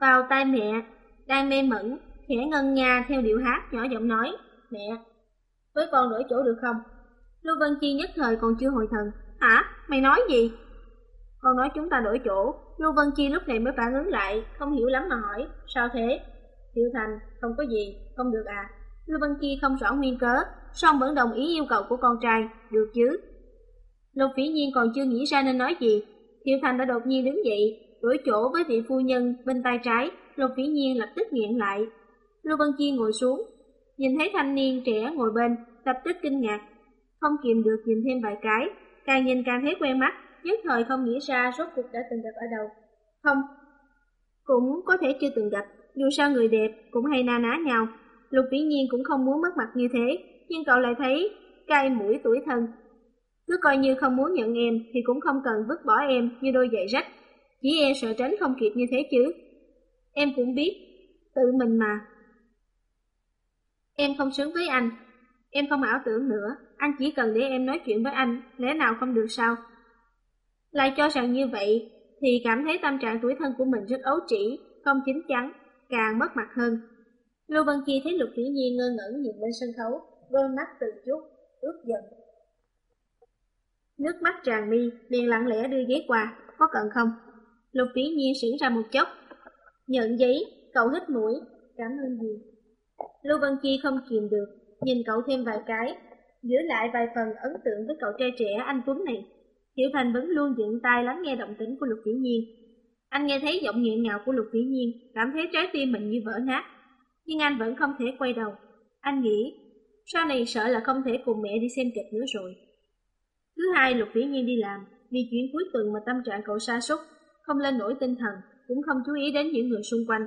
[SPEAKER 1] vào tay mẹ, đang mê mẩn, khẽ ngân nga theo điệu hát nhỏ giọng nói, mẹ, với con đổi chỗ được không? Lưu Vân Chi nhất thời còn chưa hồi thần, hả, mày nói gì? Con nói chúng ta đổi chỗ, Lưu Vân Chi lúc này mới phản ứng lại, không hiểu lắm mà hỏi, sao thế? Hiệu Thành, không có gì, không được à? Lưu Vân Chi không rõ nguyên cớ, song vẫn đồng ý yêu cầu của con trai, được chứ? Lục Vĩ Nhiên còn chưa nghĩ ra nên nói gì, Hiệu Thành đã đột nhiên đứng dậy, đổi chỗ với vị phu nhân bên tay trái, Lục Vĩ Nhiên lập tức nghiện lại. Lưu Vân Chi ngồi xuống, nhìn thấy thanh niên trẻ ngồi bên, lập tức kinh ngạc, không kìm được nhìn thêm vài cái, càng nhìn càng thấy quen mắt, nhất thời không nghĩ ra rốt cuộc đã từng gặp ở đâu. Không, cũng có thể chưa từng gặp, dù sao người đẹp cũng hay na ná nhau. Lục Vĩ Nhiên cũng không muốn mất mặt như thế, nhưng cậu lại thấy cay mũi tuổi thân. Cứ coi như không muốn nhận em thì cũng không cần vứt bỏ em như đôi giày rách, chỉ e sợ tránh không kịp như thế chứ. Em cũng biết, tự mình mà. Em không xứng với anh, em không ảo tưởng nữa, anh chỉ cần để em nói chuyện với anh, lẽ nào không được sao? Lại cho rằng như vậy, thì cảm thấy tâm trạng tuổi thân của mình rất ấu trĩ, không chính chắn, càng mất mặt hơn. Lưu Văn Chi thấy Lục Thủy Nhi ngơ ngẩn nhìn lên sân khấu, đôi mắt từ chút, ướt dần. Nước mắt tràn mi, liền lặng lẽ đưa giấy qua, có cần không? Lục Thủy Nhi sững ra một chốc, nhận giấy, cậu hít mũi, cảm ơn gì? Lưu Văn Chi không kìm được, nhìn cậu thêm vài cái, giữ lại vài phần ấn tượng với cậu trai trẻ anh Tuấn này. Hiểu Thành vẫn luôn dựng tai lắng nghe động tĩnh của Lục Vĩ Nhiên. Anh nghe thấy giọng nghẹn ngào của Lục Vĩ Nhiên, cảm thấy trái tim mình như vỡ nát. Nhưng anh vẫn không thể quay đầu. Anh nghĩ, sau này sợ là không thể cùng mẹ đi xem kịch nữa rồi. Thứ hai, Lục Vĩ Nhiên đi làm, vì chuyện cuối tuần mà tâm trạng cậu sa sút, không lên nổi tinh thần, cũng không chú ý đến những người xung quanh.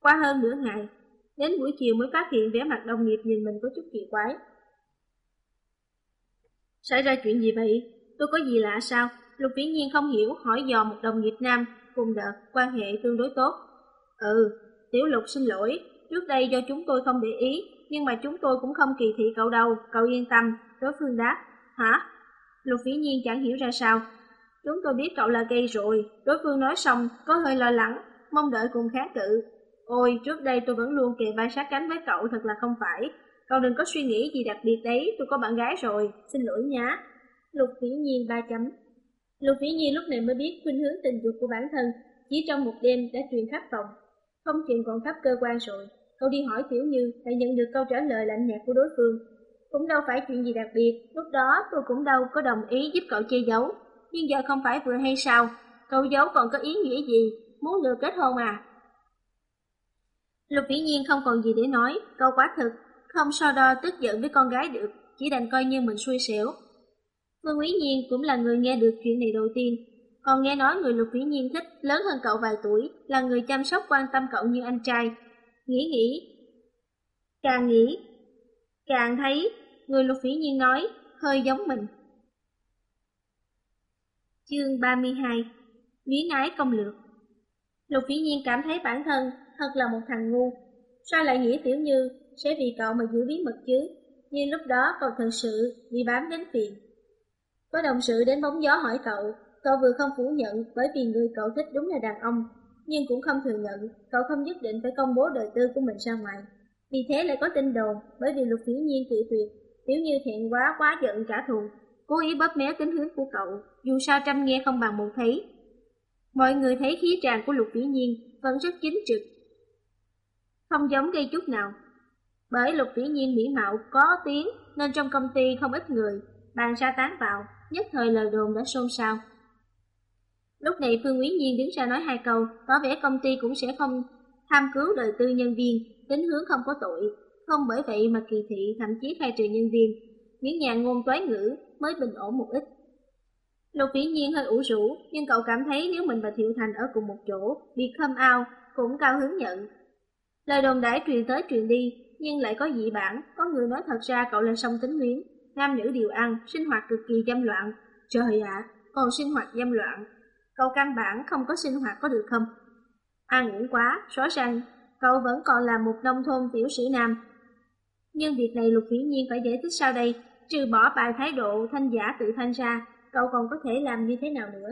[SPEAKER 1] Qua hơn nửa ngày, đến buổi chiều mới phát hiện vẻ mặt đồng nghiệp nhìn mình có chút kỳ quái. Xảy ra chuyện gì vậy? Tôi có gì lạ sao? Lục Viễn Nhiên không hiểu, hỏi dò một đồng nghiệp nam, cùng đợt, quan hệ tương đối tốt. Ừ, Tiểu Lục xin lỗi, trước đây do chúng tôi không để ý, nhưng mà chúng tôi cũng không kỳ thị cậu đâu, cậu yên tâm, đối phương đáp. Hả? Lục Viễn Nhiên chẳng hiểu ra sao. Chúng tôi biết cậu là gay rồi, đối phương nói xong, có hơi lo lắng, mong đợi cùng kháng cự. Ôi, trước đây tôi vẫn luôn kề vai sát cánh với cậu thật là không phải. Cậu đừng có suy nghĩ gì đặc biệt đấy, tôi có bạn gái rồi, xin lỗi nhá. Lục Vĩ Nhiên ba chấm. Lục Vĩ Nhiên lúc này mới biết khuynh hướng tình dục của bản thân, chỉ trong một đêm đã truyền khắp phòng. Không chuyện còn khắp cơ quan rồi. Cậu đi hỏi Tiểu Như lại nhận được câu trả lời lạnh nhạt của đối phương. Cũng đâu phải chuyện gì đặc biệt, lúc đó tôi cũng đâu có đồng ý giúp cậu che giấu. Nhưng giờ không phải vừa hay sao, cậu giấu còn có ý nghĩa gì, muốn lừa kết hôn à? Lục Vĩ Nhiên không còn gì để nói, câu quá thực, không so đo tức giận với con gái được, chỉ đành coi như mình xui xẻo. Phương Quý Nhiên cũng là người nghe được chuyện này đầu tiên, còn nghe nói người Lục quý Nhiên thích lớn hơn cậu vài tuổi, là người chăm sóc quan tâm cậu như anh trai. Nghĩ nghĩ, càng nghĩ, càng thấy người Lục quý Nhiên nói hơi giống mình. Chương 32 Luyến ái công lược Lục Vĩ Nhiên cảm thấy bản thân thật là một thằng ngu. Sao lại nghĩ Tiểu Như sẽ vì cậu mà giữ bí mật chứ? Nhưng lúc đó cậu thật sự bị bám đến phiền. Có đồng sự đến bóng gió hỏi cậu, cậu vừa không phủ nhận bởi vì người cậu thích đúng là đàn ông, nhưng cũng không thừa nhận cậu không nhất định phải công bố đời tư của mình ra ngoài. Vì thế lại có tin đồn bởi vì Lục Vĩ Nhiên cự tuyệt, nếu Như thẹn quá quá giận trả thù, cố ý bóp méo tính hướng của cậu, dù sao trăm nghe không bằng một thấy. Mọi người thấy khí tràng của Lục Vĩ Nhiên vẫn rất chính trực, không giống gây chút nào. Bởi Lục Vĩ Nhiên mỹ mạo có tiếng nên trong công ty không ít người bàn ra tán vào, nhất thời lời đồn đã xôn xao. Lúc này Phương Quý Nhiên đứng ra nói hai câu, có vẻ công ty cũng sẽ không tham cứu đời tư nhân viên, tính hướng không có tội, không bởi vậy mà kỳ thị thậm chí khai trừ nhân viên. Những nhà ngôn toán ngữ mới bình ổn một ít. Lục Vĩ Nhiên hơi ủ rũ, nhưng cậu cảm thấy nếu mình và Thiệu Thành ở cùng một chỗ, bị khâm ao, cũng cao hứng nhận. Lời đồn đãi truyền tới truyền đi, nhưng lại có dị bản, có người nói thật ra cậu là song tính luyến, nam nữ đều ăn, sinh hoạt cực kỳ dâm loạn. Trời ạ, còn sinh hoạt dâm loạn, cậu căn bản không có sinh hoạt có được không? An uổng quá, rõ ràng, cậu vẫn còn là một nông thôn tiểu sử nam. Nhưng việc này Lục Vĩ Nhiên phải giải thích sao đây, trừ bỏ bài thái độ thanh giả tự thanh ra, cậu còn có thể làm như thế nào nữa?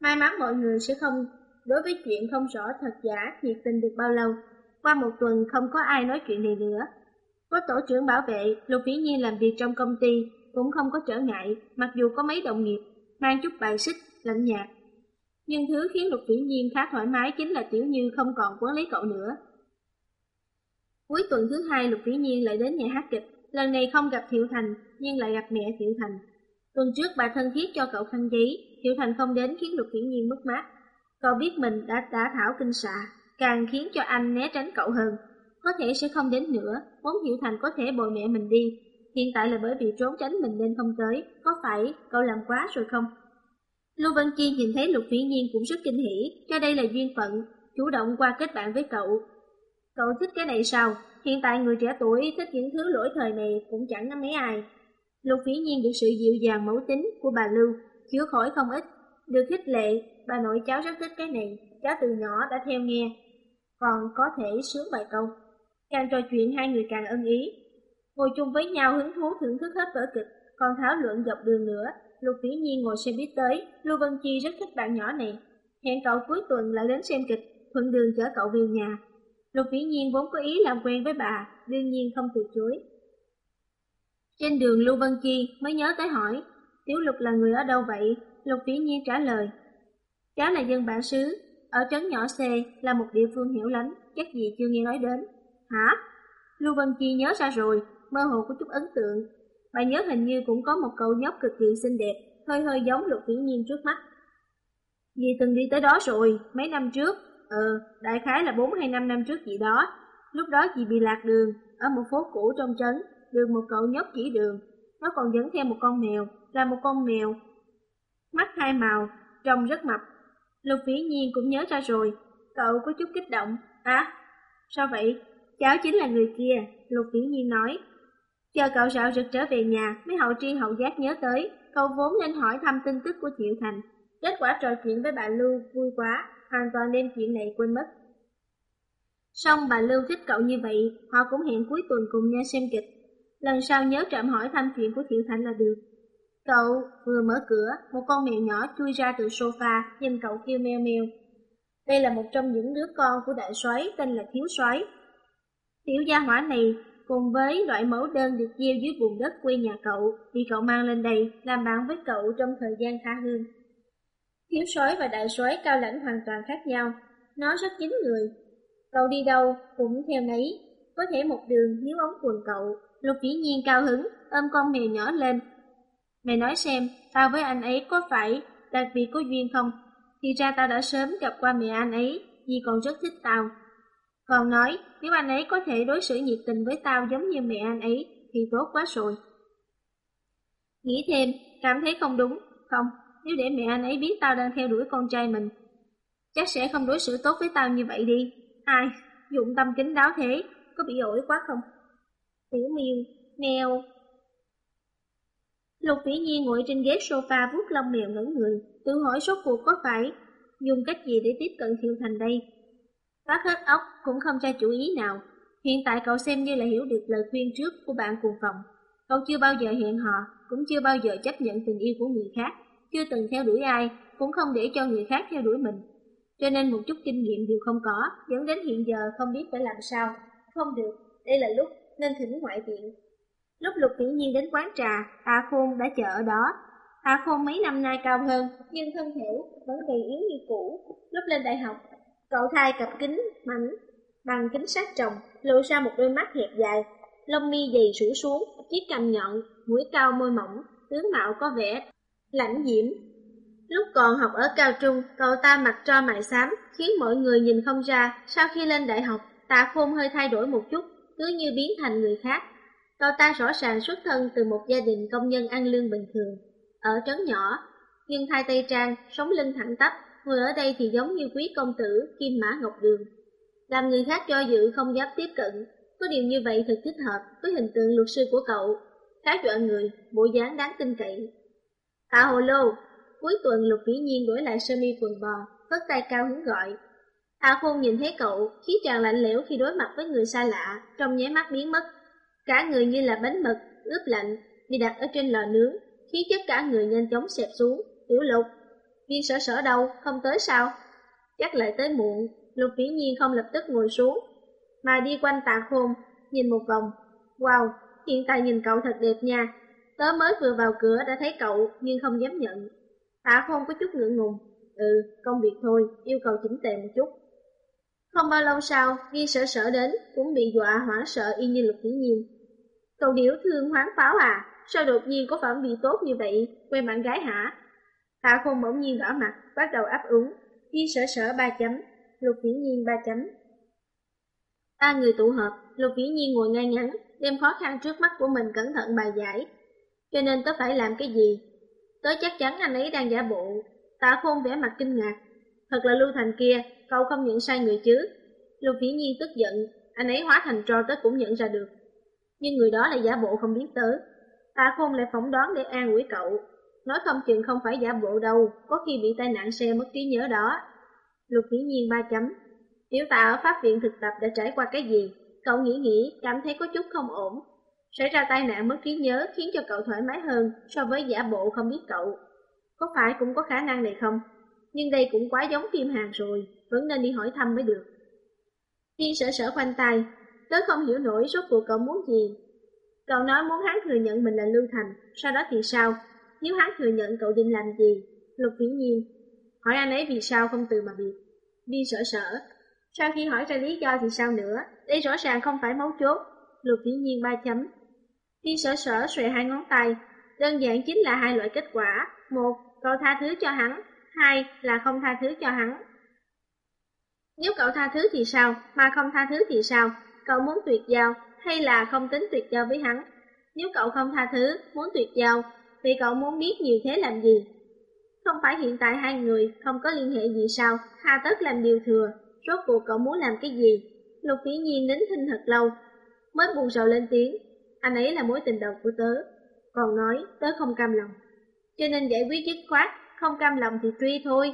[SPEAKER 1] May mắn mọi người sẽ không đối với chuyện không rõ thật giả nhiệt tình được bao lâu. Qua một tuần không có ai nói chuyện này nữa. Có tổ trưởng bảo vệ, Lục Vĩ Nhiên làm việc trong công ty cũng không có trở ngại, mặc dù có mấy đồng nghiệp mang chút bài xích, lạnh nhạt. Nhưng thứ khiến Lục Vĩ Nhiên khá thoải mái chính là Tiểu Như không còn quấn lấy cậu nữa. Cuối tuần thứ hai Lục Vĩ Nhiên lại đến nhà hát kịch, lần này không gặp Thiệu Thành nhưng lại gặp mẹ Thiệu Thành. Tuần trước bà thân thiết cho cậu khăn giấy, Thiệu Thành không đến khiến Lục Vĩ Nhiên mất mát. Cậu biết mình đã đã thảo kinh xạ, càng khiến cho anh né tránh cậu hơn. Có thể sẽ không đến nữa, vốn Hiểu Thành có thể bồi mẹ mình đi. Hiện tại là bởi vì trốn tránh mình nên không tới, có phải cậu làm quá rồi không? Lưu Văn Chi nhìn thấy Lục Vĩ Nhiên cũng rất kinh hỉ, cho đây là duyên phận, chủ động qua kết bạn với cậu. Cậu thích cái này sao? Hiện tại người trẻ tuổi thích những thứ lỗi thời này cũng chẳng có mấy ai. Lục Vĩ Nhiên được sự dịu dàng mẫu tính của bà Lưu, chữa khỏi không ít. Được khích lệ, bà nội cháu rất thích cái này, cháu từ nhỏ đã theo nghe, còn có thể sướng vài câu. Càng trò chuyện hai người càng ân ý. Ngồi chung với nhau hứng thú thưởng thức hết vở kịch, còn thảo luận dọc đường nữa. Lục Vĩ Nhiên ngồi xe buýt tới, Lưu Vân Chi rất thích bạn nhỏ này. Hẹn cậu cuối tuần lại đến xem kịch, thuận đường chở cậu về nhà. Lục Vĩ Nhiên vốn có ý làm quen với bà, đương nhiên không từ chối. Trên đường Lưu Vân Chi mới nhớ tới hỏi, Tiểu Lục là người ở đâu vậy? Lục Vĩ Nhiên trả lời, cháu là dân bản xứ, ở trấn nhỏ C là một địa phương hiểu lánh, chắc gì chưa nghe nói đến. Hả? Lưu Vân Chi nhớ ra rồi, mơ hồ có chút ấn tượng. Bà nhớ hình như cũng có một cậu nhóc cực kỳ xinh đẹp, hơi hơi giống Lục Vĩ Nhiên trước mắt. Dì từng đi tới đó rồi, mấy năm trước. Ờ, đại khái là 4 hay 5 năm trước gì đó. Lúc đó dì bị lạc đường, ở một phố cũ trong trấn, được một cậu nhóc chỉ đường. Nó còn dẫn theo một con mèo, là một con mèo. Mắt hai màu, trông rất mập. Lục Vĩ Nhiên cũng nhớ ra rồi, cậu có chút kích động. À, sao vậy? Cháu chính là người kia, Lục Vĩ Nhiên nói. Chờ cậu rạo rực trở về nhà, mấy hậu tri hậu giác nhớ tới, cậu vốn nên hỏi thăm tin tức của Triệu Thành. Kết quả trò chuyện với bà Lưu vui quá, hoàn toàn đem chuyện này quên mất. Xong bà Lưu thích cậu như vậy, họ cũng hẹn cuối tuần cùng nhau xem kịch. Lần sau nhớ trộm hỏi thăm chuyện của Thiệu Thành là được. Cậu vừa mở cửa, một con mèo nhỏ chui ra từ sofa, nhìn cậu kêu meo meo. Đây là một trong những đứa con của đại soái tên là Thiếu soái. Tiểu gia hỏa này cùng với loại mẫu đơn được gieo dưới vùng đất quê nhà cậu, bị cậu mang lên đây làm bạn với cậu trong thời gian tha hương. Thiếu sói và đại sói cao lãnh hoàn toàn khác nhau, nó rất dính người. Cậu đi đâu cũng theo nấy, có thể một đường nhíu ống quần cậu. Lục vĩ nhiên cao hứng, ôm con mèo nhỏ lên. Mày nói xem, tao với anh ấy có phải đặc biệt có duyên không? Thì ra tao đã sớm gặp qua mẹ anh ấy, vì còn rất thích tao. Còn nói, nếu anh ấy có thể đối xử nhiệt tình với tao giống như mẹ anh ấy, thì tốt quá rồi. Nghĩ thêm, cảm thấy không đúng, không, nếu để mẹ anh ấy biết tao đang theo đuổi con trai mình, chắc sẽ không đối xử tốt với tao như vậy đi. Ai, dụng tâm kính đáo thế, có bị ổi quá không? Tiểu miêu, mèo. Lục vĩ nhiên ngồi trên ghế sofa vuốt lông mèo ngẩn người, tự hỏi số cuộc có phải dùng cách gì để tiếp cận Thiệu Thành đây. Phát hết ốc cũng không ra chủ ý nào. Hiện tại cậu xem như là hiểu được lời khuyên trước của bạn cùng phòng. Cậu chưa bao giờ hẹn hò, cũng chưa bao giờ chấp nhận tình yêu của người khác, chưa từng theo đuổi ai, cũng không để cho người khác theo đuổi mình. Cho nên một chút kinh nghiệm đều không có, dẫn đến hiện giờ không biết phải làm sao. Không được, đây là lúc nên thỉnh ngoại viện. Lúc Lục Vĩ Nhiên đến quán trà, a Khôn đã chờ ở đó. a Khôn mấy năm nay cao hơn, nhưng thân thể vẫn gầy yếu như cũ. Lúc lên đại học, cậu thay cặp kính mảnh bằng kính sát trồng, lộ ra một đôi mắt hẹp dài, lông mi dày rủ xuống, chiếc cằm nhọn, mũi cao môi mỏng, tướng mạo có vẻ lãnh diễm. Lúc còn học ở cao trung, cậu ta mặc tro mày xám, khiến mọi người nhìn không ra. Sau khi lên đại học, tạ khôn hơi thay đổi một chút, cứ như biến thành người khác. Cậu ta rõ ràng xuất thân từ một gia đình công nhân ăn lương bình thường, ở trấn nhỏ, nhưng thay tây trang, sống lưng thẳng tắp, người ở đây thì giống như quý công tử Kim Mã Ngọc Đường. Làm người khác cho dự không dám tiếp cận, có điều như vậy thật thích hợp với hình tượng luật sư của cậu, khá dọa người, bộ dáng đáng tin cậy. Tạ Hồ Lô, cuối tuần Lục Vĩ Nhiên đổi lại sơ mi quần bò, phất tay cao hứng gọi. Tạ Khôn nhìn thấy cậu, khí chàng lạnh lẽo khi đối mặt với người xa lạ, trong nháy mắt biến mất. Cả người như là bánh mật, ướp lạnh, bị đặt ở trên lò nướng, khí chất cả người nhanh chóng xẹp xuống. Tiểu Lục, viên sở sở đâu, không tới sao? Chắc lại tới muộn, Lục Vĩ Nhiên không lập tức ngồi xuống, mà đi quanh tạ khôn, nhìn một vòng. Wow, hiện tại nhìn cậu thật đẹp nha. Tớ mới vừa vào cửa đã thấy cậu nhưng không dám nhận. Tạ khôn có chút ngượng ngùng. Ừ, công việc thôi, yêu cầu chỉnh tề một chút. Không bao lâu sau, viên sở sở đến, cũng bị dọa hoảng sợ y như lục dĩ nhiên. Cậu điểu thương hoáng pháo à, sao đột nhiên có phẩm vị tốt như vậy, quen bạn gái hả? Hạ khôn bỗng nhiên đỏ mặt, bắt đầu áp úng. Viên sở sở ba chấm, lục vĩ nhiên ba chấm. Ba người tụ họp, Lục Vĩ Nhiên ngồi ngay ngắn, đem khó khăn trước mắt của mình cẩn thận bài giải. Cho nên tớ phải làm cái gì? Tớ chắc chắn anh ấy đang giả bộ. Tạ khôn vẻ mặt kinh ngạc. Thật là Lưu Thành kia, cậu không nhận sai người chứ. Lục Vĩ Nhiên tức giận, anh ấy hóa thành trò tớ cũng nhận ra được. Nhưng người đó là giả bộ không biết tớ. Tạ khôn lại phỏng đoán để an ủi cậu. Nói không chừng không phải giả bộ đâu, có khi bị tai nạn xe mất trí nhớ đó. Lục Vĩ Nhiên ba chấm. Tiểu tạ ở Pháp viện thực tập đã trải qua cái gì? Cậu nghĩ nghĩ, cảm thấy có chút không ổn. Xảy ra tai nạn mất trí nhớ khiến cho cậu thoải mái hơn so với giả bộ không biết cậu. Có phải cũng có khả năng này không? Nhưng đây cũng quá giống phim hàng rồi, vẫn nên đi hỏi thăm mới được. Thiên sở sở khoanh tay, tớ không hiểu nổi rốt cuộc cậu muốn gì. Cậu nói muốn hắn thừa nhận mình là Lưu Thành, sau đó thì sao? Nếu hắn thừa nhận cậu định làm gì? Lục Vĩ Nhiên, hỏi anh ấy vì sao không từ mà biệt. Vi sở sở, sau khi hỏi ra lý do thì sao nữa, đây rõ ràng không phải mấu chốt. Lục Vĩ nhiên ba chấm. Vi sở sở xòe hai ngón tay, đơn giản chính là hai loại kết quả. Một, cậu tha thứ cho hắn. Hai, là không tha thứ cho hắn. Nếu cậu tha thứ thì sao, mà không tha thứ thì sao? Cậu muốn tuyệt giao, hay là không tính tuyệt giao với hắn? Nếu cậu không tha thứ, muốn tuyệt giao, vì cậu muốn biết nhiều thế làm gì? Không phải hiện tại hai người không có liên hệ gì sao, hà tất làm điều thừa, rốt cuộc cậu muốn làm cái gì? Lục Vĩ Nhiên nín thinh thật lâu, mới buồn rầu lên tiếng, anh ấy là mối tình đầu của tớ, còn nói tớ không cam lòng. Cho nên giải quyết dứt khoát, không cam lòng thì truy thôi.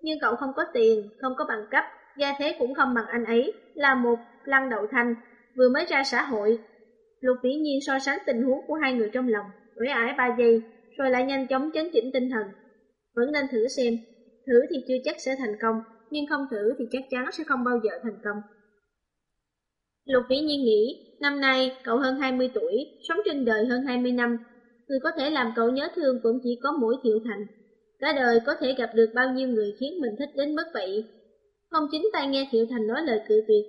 [SPEAKER 1] Nhưng cậu không có tiền, không có bằng cấp, gia thế cũng không bằng anh ấy, là một lăng đậu thanh, vừa mới ra xã hội. Lục Vĩ Nhiên so sánh tình huống của hai người trong lòng, uể oải ba giây, rồi lại nhanh chóng chấn chỉnh tinh thần. Vẫn nên thử xem, thử thì chưa chắc sẽ thành công, nhưng không thử thì chắc chắn sẽ không bao giờ thành công. Lục Vĩ Nhiên nghĩ, năm nay cậu hơn 20 tuổi, sống trên đời hơn 20 năm, người có thể làm cậu nhớ thương cũng chỉ có mỗi Thiệu Thành. Cả đời có thể gặp được bao nhiêu người khiến mình thích đến mức vậy. Không chính tay nghe Thiệu Thành nói lời cự tuyệt.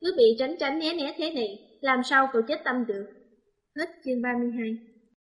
[SPEAKER 1] Cứ bị tránh tránh né né thế này, làm sao cậu chết tâm được. Hết chương 32